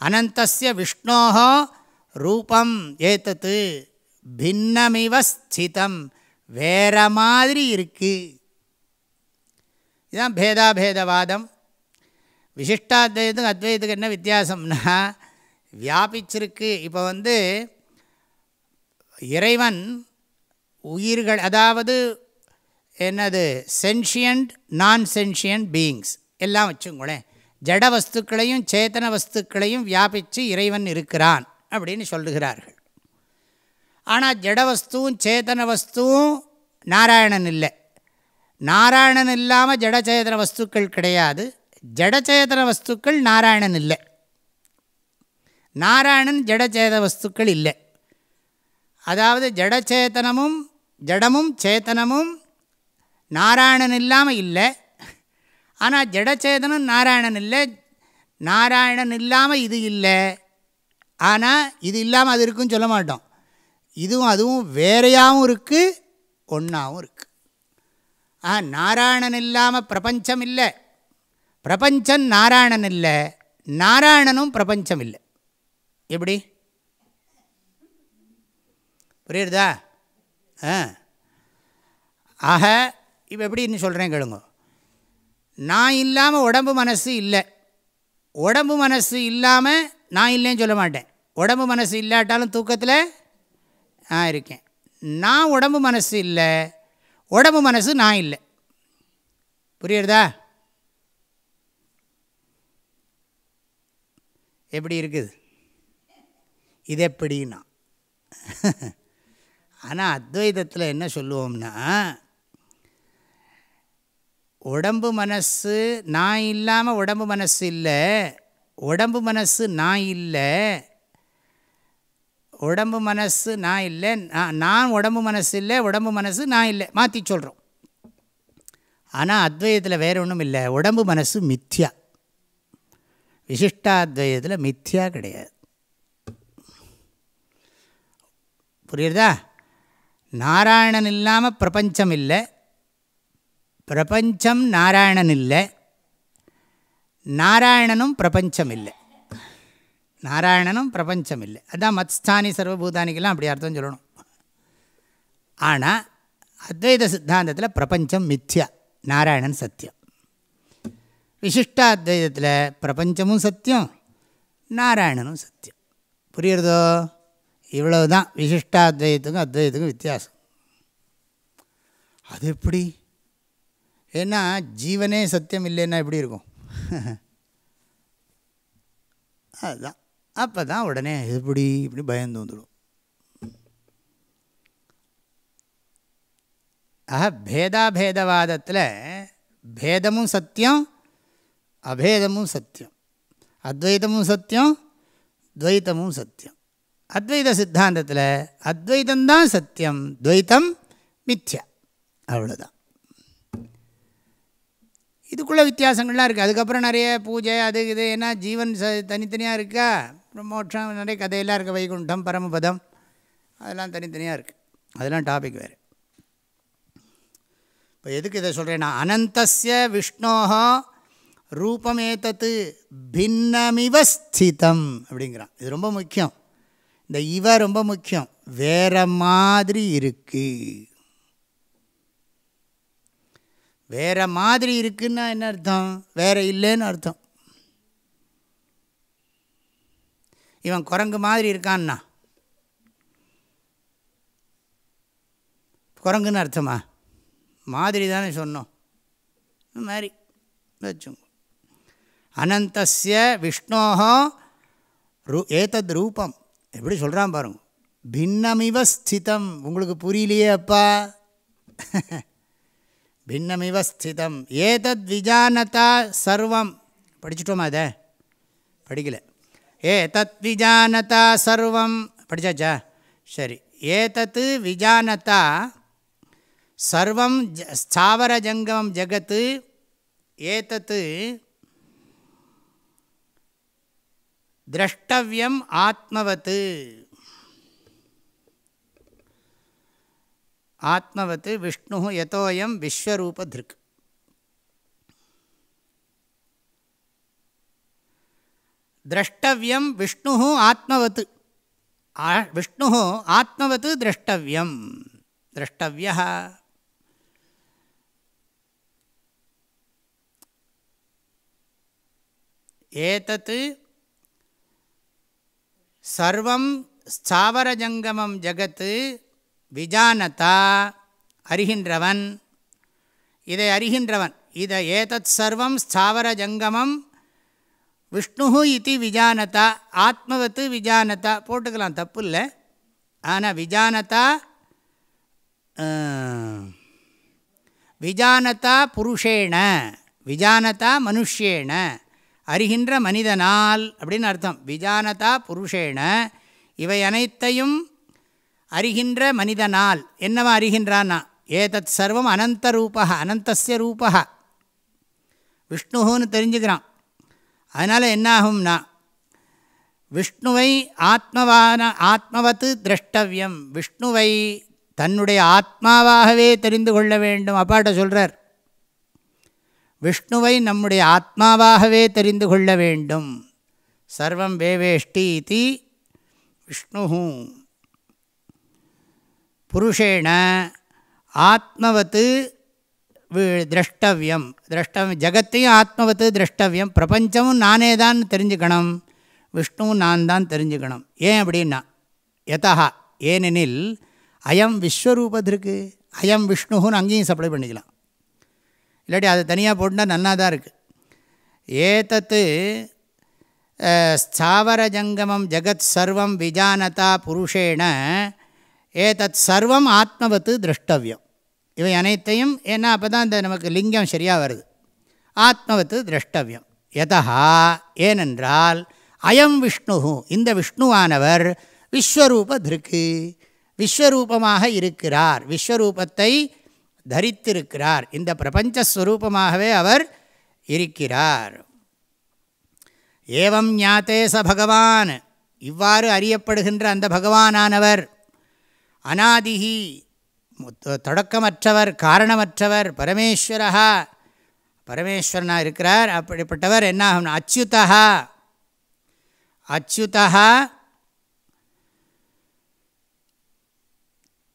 அனந்தஸ்ய விஷ்ணோகோ ரூபம் ஏத்தத்து பின்னமிவ ஸ்திதம். வேற மாதிரி இருக்கு. இதுதான் பேதாபேதவாதம். விசிஷ்டாத்வைத்துக்கும் அத்வைத்துக்கு என்ன வித்தியாசம்னா வியாபிச்சிருக்கு. இப்போ வந்து இறைவன் உயிர்கள் அதாவது என்னது? சென்ஷியன்ட் நான் சென்ஷியன்ட் பீயிங்ஸ் எல்லாம் வச்சுங்களேன் ஜட வஸ்துக்களையும் சேத்தன வஸ்துக்களையும் வியாபித்து இறைவன் இருக்கிறான் அப்படின்னு சொல்லுகிறார்கள். ஆனால் ஜட வஸ்துவும் சேத்தன வஸ்துவும் நாராயணன் இல்லை. நாராயணன் இல்லாமல் ஜடச்சேதன வஸ்துக்கள் கிடையாது. ஜடச்சேதன வஸ்துக்கள் நாராயணன் இல்லை. நாராயணன் ஜடச்சேத வஸ்துக்கள் இல்லை. அதாவது ஜடச்சேதனமும் ஜடமும் சேத்தனமும் நாராயணன் இல்லாமல் இல்லை. ஆனால் ஜடச்சேதனம் நாராயணன் இல்லை. நாராயணன் இல்லாமல் இது இல்லை. ஆனால் இது இல்லாமல் அது இருக்குன்னு சொல்ல மாட்டோம். இதுவும் அதுவும் வேறையாகவும் இருக்குது ஒன்றாவும் இருக்குது ஆ நாராயணன் இல்லாமல் பிரபஞ்சம் இல்லை பிரபஞ்சம் நாராயணன் இல்லை நாராயணனும் பிரபஞ்சம் இல்லை எப்படி? புரியுறதா? ஆ. ஆக இப்போ எப்படின்னு சொல்கிறேன் கேளுங்க. நான் இல்லாமல் உடம்பு மனசு இல்லை. உடம்பு மனசு இல்லாமல் நான் இல்லைன்னு சொல்ல மாட்டேன். உடம்பு மனசு இல்லாட்டாலும் தூக்கத்தில் நான் இருக்கேன். நான் உடம்பு மனசு இல்லை உடம்பு மனசு நான் இல்லை. புரியுறதா? எப்படி இருக்குது? இது எப்படின்னா? ஆனால் அத்வைதத்தில் என்ன சொல்லுவோம்னா உடம்பு மனசு நான் இல்லாமல் உடம்பு மனசு இல்லை உடம்பு மனசு நான் இல்லை உடம்பு மனசு நான் இல்லை நான் நான் உடம்பு மனசு இல்லை உடம்பு மனசு நான் இல்லை மாற்றி சொல்கிறோம் ஆனால் அத்வைதத்தில் வேறு ஒன்றும் இல்லை. உடம்பு மனசு மித்யா. விசிஷ்டாத்வைதத்தில் மித்யா கிடையாது. புரியுறதா? நாராயணன் இல்லாமல் பிரபஞ்சம் இல்லை. பிரபஞ்சம் நாராயணன் இல்லை. நாராயணனும் பிரபஞ்சம் இல்லை. நாராயணனும் பிரபஞ்சம் இல்லை. அதான் மத்ஸ்தானி சர்வபூதானிக்கெல்லாம் அப்படி அர்த்தம் சொல்லணும். ஆனால் அத்வைத சித்தாந்தத்தில் பிரபஞ்சம் மித்யா நாராயணன் சத்தியம். விசிஷ்டாத்வைதத்தில் பிரபஞ்சமும் சத்தியம் நாராயணனும் சத்தியம். புரியுறதோ? இவ்வளவு தான் விசிஷ்டாத்வைத்துக்கும் அத்வைதத்துக்கும் வித்தியாசம். அது எப்படி? ஏன்னா ஜீவனே சத்தியம் இல்லைன்னா எப்படி இருக்கும்? அதுதான் அப்போ தான் உடனே எப்படி இப்படி பயந்து வந்துடும் ஆக பேதாபேதவாதத்தில் பேதமும் சத்தியம் அபேதமும் சத்தியம். அத்வைதமும் சத்தியம் துவைத்தமும் சத்தியம். அத்வைத சித்தாந்தத்தில் அத்வைதம்தான் சத்தியம் துவைத்தம் மித்யா. அவ்வளோதான் இதுக்குள்ளே வித்தியாசங்கள்லாம் இருக்குது அதுக்கப்புறம் நிறைய பூஜை அது இது ஏன்னா ஜீவன் ச தனித்தனியாக இருக்கா? மோட்சம் நிறைய கதையெல்லாம் இருக்குது வைகுண்டம் பரமபதம். அதெல்லாம் தனித்தனியாக இருக்குது அதெல்லாம் டாபிக் வேறு. இப்போ எதுக்கு இதை சொல்கிறேன்னா அனந்தஸ்ய விஷ்ணோஹோ ரூபமேத்தத்து பின்னமிவஸ்திதம் அப்படிங்கிறான். இது ரொம்ப முக்கியம். இந்த இவ ரொம்ப முக்கியம். வேற மாதிரி இருக்குது வேற மாதிரி இருக்குன்னா என்ன அர்த்தம்? வேற இல்லைன்னு அர்த்தம். இவன் குரங்கு மாதிரி இருக்கான்னா? குரங்குன்னு அர்த்தமா? மாதிரி தானே சொன்னோம். இந்த மாதிரி வச்சுங்க. அனந்தஸ்ய விஷ்ணோஹோ ரூ ஏதத் ரூபம். எப்படி சொல்கிறான் பாருங்க. பின்னமிவ ஸ்திதம். உங்களுக்கு புரியலையே அப்பா? பின்னமிவ ஸ்திதம். ஏதத் விஜானதா சர்வம். படிச்சுட்டோமா அதை படிக்கலை. ஏதத் விஜானதா சர்வம். படிச்சாச்சா? சரி. ஏதத்து விஜானதா சர்வம் ஸ்தாவர ஸ்தாவரஜங்கமம் ஜகத்து ஏதத்து திரஷ்டவியம் ஆத்மவத்து. ஆத்மவத்து விஷ்ணு யதோயம் விஸ்வரூபதிருக் திரஷ்டவியம் விஷ்ணு ஆத்மவத் விஷ்ணு ஆத்மவத் திரஷ்டவியம் திரஷ்டவிய ஏதத்து சர்வம் ஸ்தாவரஜங்கமம் ஜகத்து விஜானதா அறிகின்றவன் இதை அறிகின்றவன் இதை ஏதத் சர்வம் ஸ்தாவரஜங்கமம் விஷ்ணு இது விஜானதா ஆத்மவத்து விஜானதா போட்டுக்கலாம் தப்பு இல்லை ஆனால் விஜானதா விஜானதா புருஷேன விஜானதா மனுஷேன அறிகின்ற மனிதனால் அப்படின்னு அர்த்தம். விஜானதா புருஷேன இவை அனைத்தையும் அறிகின்ற மனிதனால். என்னவா அறிகின்றான்னா ஏதத் சர்வம் அனந்த ரூபா அனந்தஸ்ய ரூபா விஷ்ணுன்னு தெரிஞ்சுக்கிறான். அதனால் என்னாகும்னா விஷ்ணுவை ஆத்மவான ஆத்மவத்து திரஷ்டவியம். விஷ்ணுவை தன்னுடைய ஆத்மாவாகவே தெரிந்து கொள்ள வேண்டும். அப்பாட்ட சொல்கிறார் விஷ்ணுவை நம்முடைய ஆத்மாவாகவே தெரிந்து கொள்ள வேண்டும். சர்வம் வேவேஷ்டி இது விஷ்ணு புருஷேண ஆத்மவத்து திரஷ்டவியம். திரஷ்டவியம் ஜகத்தையும் ஆத்மவத்து திரஷ்டவியம். பிரபஞ்சமும் நானே தான் தெரிஞ்சுக்கணும். விஷ்ணுவும் நான் தான் தெரிஞ்சுக்கணும். ஏன் அப்படின்னா எதா ஏனெனில் அயம் விஸ்வரூபத்திற்கு அயம் விஷ்ணுன்னு அங்கேயும் சப்ளை பண்ணிக்கலாம். இல்லாட்டி அது தனியாக போட்டுனா நல்லா தான் இருக்குது ஏதத்து ஸ்தாவரஜங்கமம் ஜகத் சர்வம் விஜானதா புருஷேன ஏதத் சர்வம் ஆத்மவத்து திரஷ்டவியம். இவை அனைத்தையும் ஏன்னா அப்போ தான் இந்த நமக்கு லிங்கம் சரியாக வருது. ஆத்மவத்து திரஷ்டவியம். எதா ஏனென்றால் அயம் விஷ்ணு இந்த விஷ்ணுவானவர் விஸ்வரூப திருக்கு விஸ்வரூபமாக இருக்கிறார் விஸ்வரூபத்தை தரித்திருக்கிறார். இந்த பிரபஞ்சஸ்வரூபமாகவே அவர் இருக்கிறார். ஏவம் ஞாத்தே ச பகவான். இவ்வாறு அறியப்படுகின்ற அந்த பகவானானவர். அநாதிகி தொடக்கமற்றவர் காரணமற்றவர் பரமேஸ்வரா பரமேஸ்வரனாக இருக்கிறார் அப்படிப்பட்டவர் என்ன ஆகும் அச்சுதா அச்சுதா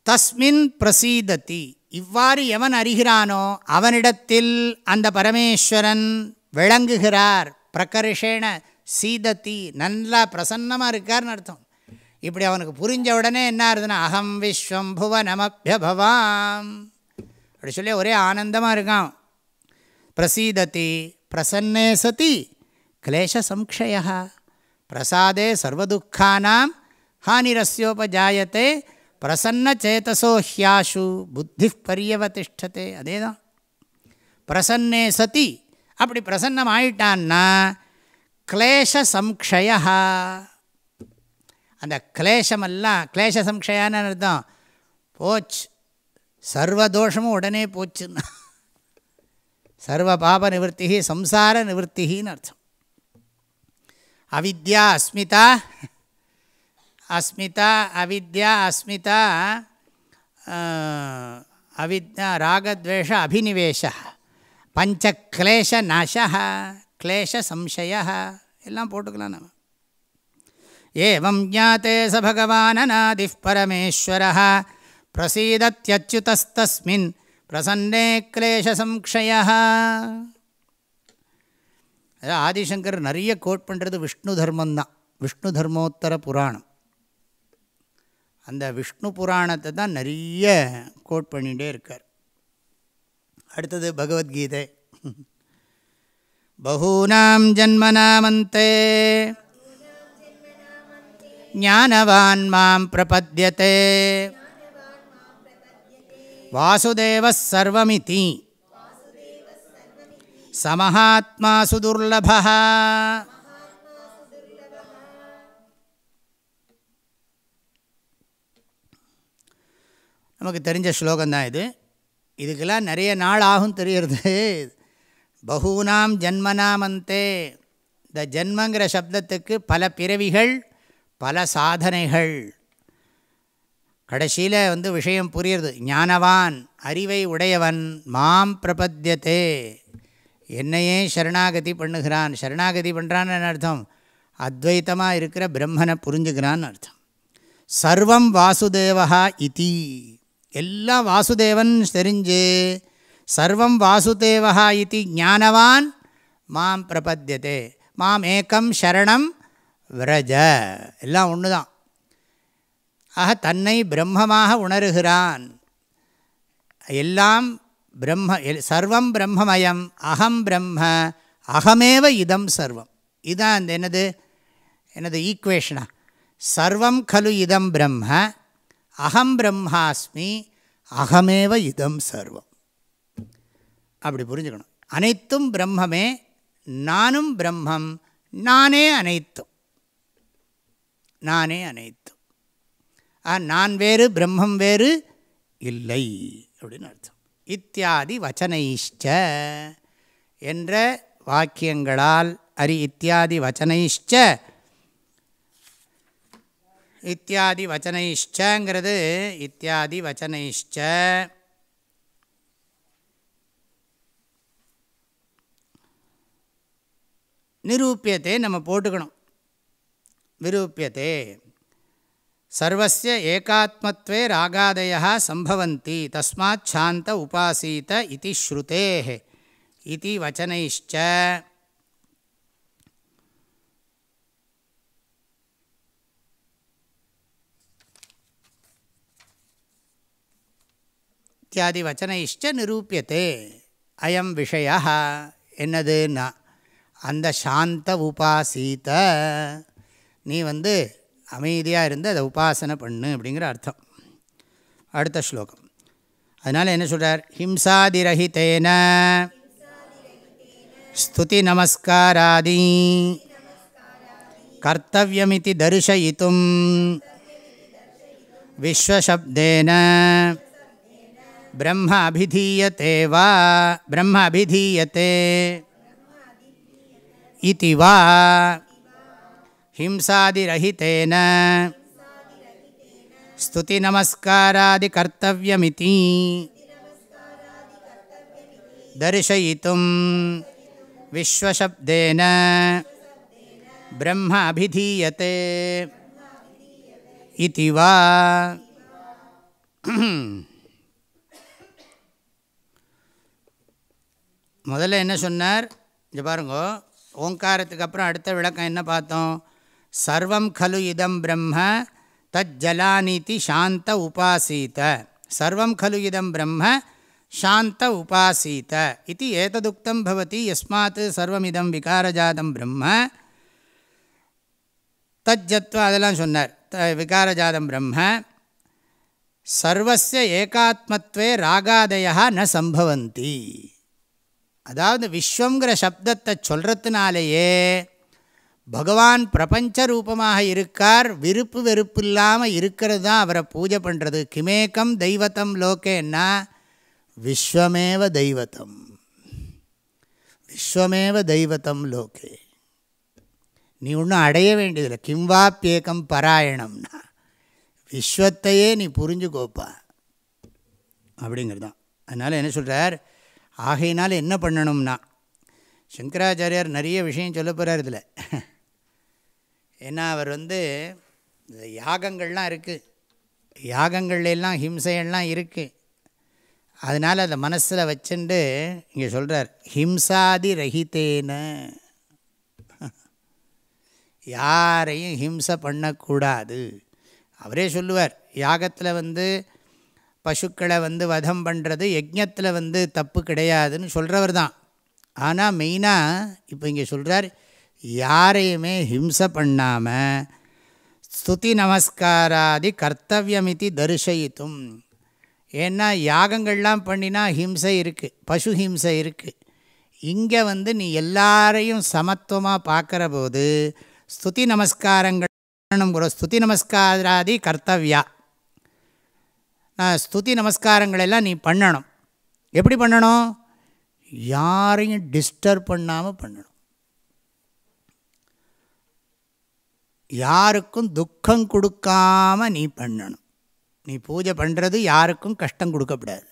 தஸ்மின் பிரசீதத்தி இவ்வாறு எவன் அறிகிறானோ அவனிடத்தில் அந்த பரமேஸ்வரன் விளங்குகிறார். பிரகர்ஷேன சீதத்தி நல்லா பிரசன்னமாக இருக்கார்னு அர்த்தம். இப்படி அவனுக்கு புரிஞ்ச உடனே என்ன ஆகுதுன்னா அகம் விஸ்வம் புவனமபியபவாம் அப்படி சொல்லி ஒரே ஆனந்தமாக இருக்கான். பிரசீதத்தி பிரசன்னே சதி கிளேசசம்ஷய பிரசாதே சர்வதுக்கானாம் ஹானிரஸ்யோபஜாயத்தை பிரசன்ன சேதசோ ஹியாஷு புத்தி பரியவதிஷ்டத்தை அதே தான் பிரசன்னே சதி அப்படி பிரசன்னம் ஆயிட்டான்னா கிளேசசம்ஷய அந்த கிளேஷமெல்லாம் கிளேச சம்ஷயான்னு அர்த்தம். போச்சு. சர்வதோஷமும் உடனே போச்சுன்னா. சர்வ பாப நிவர்த்தி சம்சார நிவர்த்தின்னு அர்த்தம். அவித்யா அஸ்மிதா. அஸ்மிதா அவித்யா அஸ்மிதா. அவித்யா ராகத்வேஷ அபினிவேஷ பஞ்சக்லேஷ நாச கிளேஷ சம்சய. எல்லாம் போட்டுக்கலாம் நம்ம. ஏவம் ஜாத்தே ச பகவானநாதிः பரமேஸ்வரः பிரசீதத்யச்சுதஸ்தஸ்மின் பிரசன்னே கிளேசசம்ஷய அதாவது ஆதிசங்கர் நிறைய கோட் பண்ணுறது விஷ்ணு தர்மந்தான் விஷ்ணு தர்மோத்தர புராணம் அந்த விஷ்ணு புராணத்தை தான் நிறைய கோட் பண்ணிகிட்டே இருக்கார். அடுத்தது பகவத்கீதை. பகூனாம் ஜன்மனாமந்தே ஞானவான் மாம் பிரபத்தியதே வாசுதேவ சர்வமிதி. சமஹாத்மா சுதுர்லபா நமக்கு தெரிஞ்ச ஸ்லோகம்தான் இது. இதுக்கெல்லாம் நிறைய நாள் ஆகும் தெரியறது பகூனாம் ஜன்மனாமந்தே இந்த ஜன்மங்கிற சப்தத்துக்கு பல பிறவிகள் பல சாதனைகள். கடைசியில் வந்து விஷயம் புரியுறது. ஞானவான் அறிவை உடையவன் மாம் பிரபத்தியத்தே என்னையே சரணாகதி பண்ணுகிறான். சரணாகதி பண்ணுறான்னு அர்த்தம்? அத்வைத்தமாக இருக்கிற பிரம்மனை புரிஞ்சுக்கிறான்னு அர்த்தம். சர்வம் வாசுதேவா இதி. எல்லாம் வாசுதேவன் தெரிஞ்சு சர்வம் வாசுதேவா இது ஞானவான் மாம் பிரபத்தியதே. மாம் ஏக்கம் சரணம் விரஜ. எல்லாம் ஒன்று தான் ஆக தன்னை பிரம்மமாக உணர்கிறான். எல்லாம் பிரம்ம சர்வம் பிரம்மமயம் அகம் பிரம்ம அகமேவ இதம் சர்வம். இதுதான் அந்த என்னது? என்னது ஈக்குவேஷனா சர்வம் கலு இதம் பிரம்ம அகம் பிரம்மாஸ்மி அகமேவ இதம் சர்வம். அப்படி புரிஞ்சுக்கணும். அனைத்தும் பிரம்மமே நானும் பிரம்மம் நானே அனைத்தும். நானே அனைத்தும். ஆ நான் வேறு பிரம்மம் வேறு இல்லை அப்படின்னு அர்த்தம். இத்தியாதி வச்சனைஷ்ட என்ற வாக்கியங்களால் அரி இத்தியாதி வச்சனைஷ்ட இத்தியாதி வச்சனைஷ்டங்கிறது இத்தியாதி வச்சனைஷ்ட நிரூபியத்தை நம்ம போட்டுக்கணும். விரூபியத்தே சர்வசிய ஏகாத்மத்வே ராகாதயா சம்பவந்தி தஸ்மாத் சாந்த உபாசீத இது ஸ்ருதே இது வச்சனைஷ்ட இத்தியாதி வச்சனைஷ்ட நிரூபியத்தே அயம் விஷய என்னதுன்னா அந்த சாந்த உபாசீத நீ வந்து அமைதியாக இருந்து அதை உபாசனை பண்ணு அப்படிங்கிற அர்த்தம். அடுத்த ஸ்லோகம். அதனால் என்ன சொல்கிறார் ஹிம்சாதிரஹிதேன. ஸ்துதி நமஸ்காராதி. கர்த்தவியமிதி தரிசயித்தும். விஸ்வசப்தேன. பிரம்ம அபிதீயத்தே வா. பிரம்ம அபிதீயத்தே. இதி வா. ஹிம்சாதிரஹிதேன ஸ்துதி நமஸ்காராதி கர்த்தவியமிதி தரிசயித்தும் விஸ்வசப்தேன பிரம்ம அபிதீயத்தே இது வா முதல்ல என்ன சொன்னார்? இங்கே பாருங்க ஓங்காரத்துக்கு அப்புறம் அடுத்த விளக்கம் என்ன பார்த்தோம்? சர்வம் கலு இதம் பிரம்ம தஜ்ஜலானிதி சாந்த உபாசீத. சர்வம் கலு இதம் பிரம்ம சாந்த உபாசீத. இது ஏததுக்தம் பவதி எஸ்மாத் சர்வமிதம் விகாரஜாதம் பிரம்ம. தஜ்ஜத்வா அதெல்லாம் சொன்னார். விகாரஜாதம் பிரம்ம. சர்வசிய ஏகாத்மத்வே ராகாதயா ந சம்பவந்தி. அதாவது விஸ்வங்கிற சப்தத்தை சொல்கிறதுனாலேயே பகவான் பிரபஞ்ச ரூபமாக இருக்கார் விருப்பு வெறுப்பு இல்லாமல் இருக்கிறது தான் அவரை பூஜை பண்ணுறது கிமேக்கம் தெய்வத்தம் லோக்கேன்னா விஸ்வமேவ தெய்வத்தம். விஸ்வமேவ தெய்வத்தம் லோகே. நீ ஒன்றும் அடைய வேண்டியதில்லை. கிம்வாப்பியேக்கம் பராயணம்னா விஸ்வத்தையே நீ புரிஞ்சுக்கோப்பா. அப்படிங்கிறது தான் அதனால் என்ன சொல்கிறார் ஆகையினால் என்ன பண்ணணும்னா சங்கராச்சாரியார் நிறைய விஷயம் சொல்ல போகிறார் இதில். ஏன்னா அவர் வந்து யாகங்கள்லாம் இருக்குது யாகங்கள்லாம் ஹிம்சையெல்லாம் இருக்குது அதனால் அதை மனசில் வச்சுண்டு இங்கே சொல்கிறார் ஹிம்சாதி ரஹித்தேன. யாரையும் ஹிம்சை பண்ணக்கூடாது. அவரே சொல்லுவார் யாகத்தில் வந்து பசுக்களை வந்து வதம் பண்ணுறது யஜ்யத்தில் வந்து தப்பு கிடையாதுன்னு சொல்கிறவர் தான். ஆனால் மெயினாக இப்போ இங்கே சொல்கிறார் யாரையுமே ஹிம்சை பண்ணாமல் ஸ்துதி நமஸ்காராதி கர்த்தவியமிதி தரிசயித்தும். ஏன்னா யாகங்கள்லாம் பண்ணினா ஹிம்சை இருக்குது பசு ஹிம்சை இருக்குது இங்கே வந்து நீ எல்லாரையும் சமத்துவமாக பார்க்குற போது ஸ்துதி நமஸ்காரங்கள் பண்ணணுங்கிற ஸ்துதி நமஸ்காராதி கர்த்தவ்யா. நான் ஸ்துதி நமஸ்காரங்களெல்லாம் நீ பண்ணணும். எப்படி பண்ணணும்? யாரையும் டிஸ்டர்ப் பண்ணாமல் பண்ணணும். யாருக்கும் துக்கம் கொடுக்காம நீ பண்ணணும். நீ பூஜை பண்ணுறது யாருக்கும் கஷ்டம் கொடுக்கக்கூடாது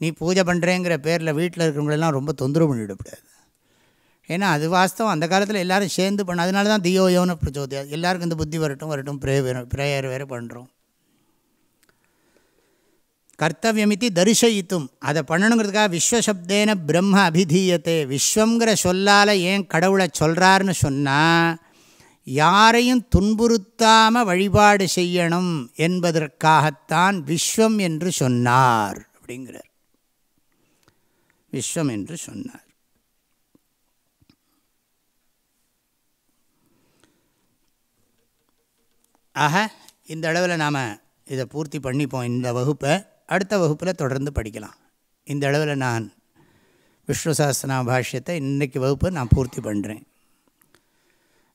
நீ பூஜை பண்ணுறேங்கிற பேரில் வீட்டில் இருக்கிறவங்களெல்லாம் ரொம்ப தொந்தரவு பண்ணிவிடக்கூடாது ஏன்னா அது வாஸ்தவம். அந்த காலத்தில் எல்லோரும் சேர்ந்து பண்ண அதனால தான் தியோயோன்னு பிரச்சோதியா எல்லாருக்கும் இந்த புத்தி வரட்டும் வரட்டும் ப்ரே ப்ரேயர் வேறு பண்ணுறோம் கர்த்தவியமித்தி தரிசயித்தும். அதை பண்ணணுங்கிறதுக்காக விஸ்வசப்தேன பிரம்ம அபிதீயத்தை. விஸ்வங்கிற சொல்லால் ஏன் கடவுளை சொல்கிறாருன்னு சொன்னால் யாரையும் துன்புறுத்தாமல் வழிபாடு செய்யணும் என்பதற்காகத்தான் விஸ்வம் என்று சொன்னார் அப்படிங்கிறார். விஸ்வம் என்று சொன்னார். ஆக இந்த அளவில் நாம் இதை பூர்த்தி பண்ணிப்போம் இந்த வகுப்பை. அடுத்த வகுப்பில் தொடர்ந்து படிக்கலாம். இந்த அளவில் நான் விஷ்ணு சஹஸ்ரநாம பாஷ்யத்தை இன்றைக்கு வகுப்பை நான் பூர்த்தி பண்ணுறேன்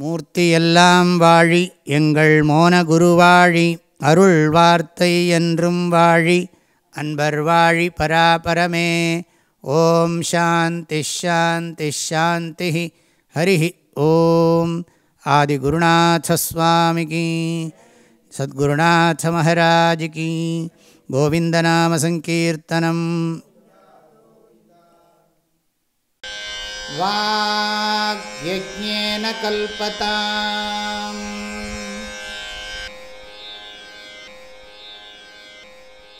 மூர்த்தியெல்லாம் வாழி எங்கள் மோன குருவாழி அருள் வார்த்தை என்றும் வாழி. அன்பர் வாழி பராபரமே. ஓம் சாந்தி ஷாந்தி ஷாந்தி ஹரி ஓம். ஆதிகுருநாசஸ்வாமிகி சத்குருநாத மகாராஜிக்கு கோவிந்தநாமசங்கீர்த்தனம் वाग्यज्ञेन कल्पता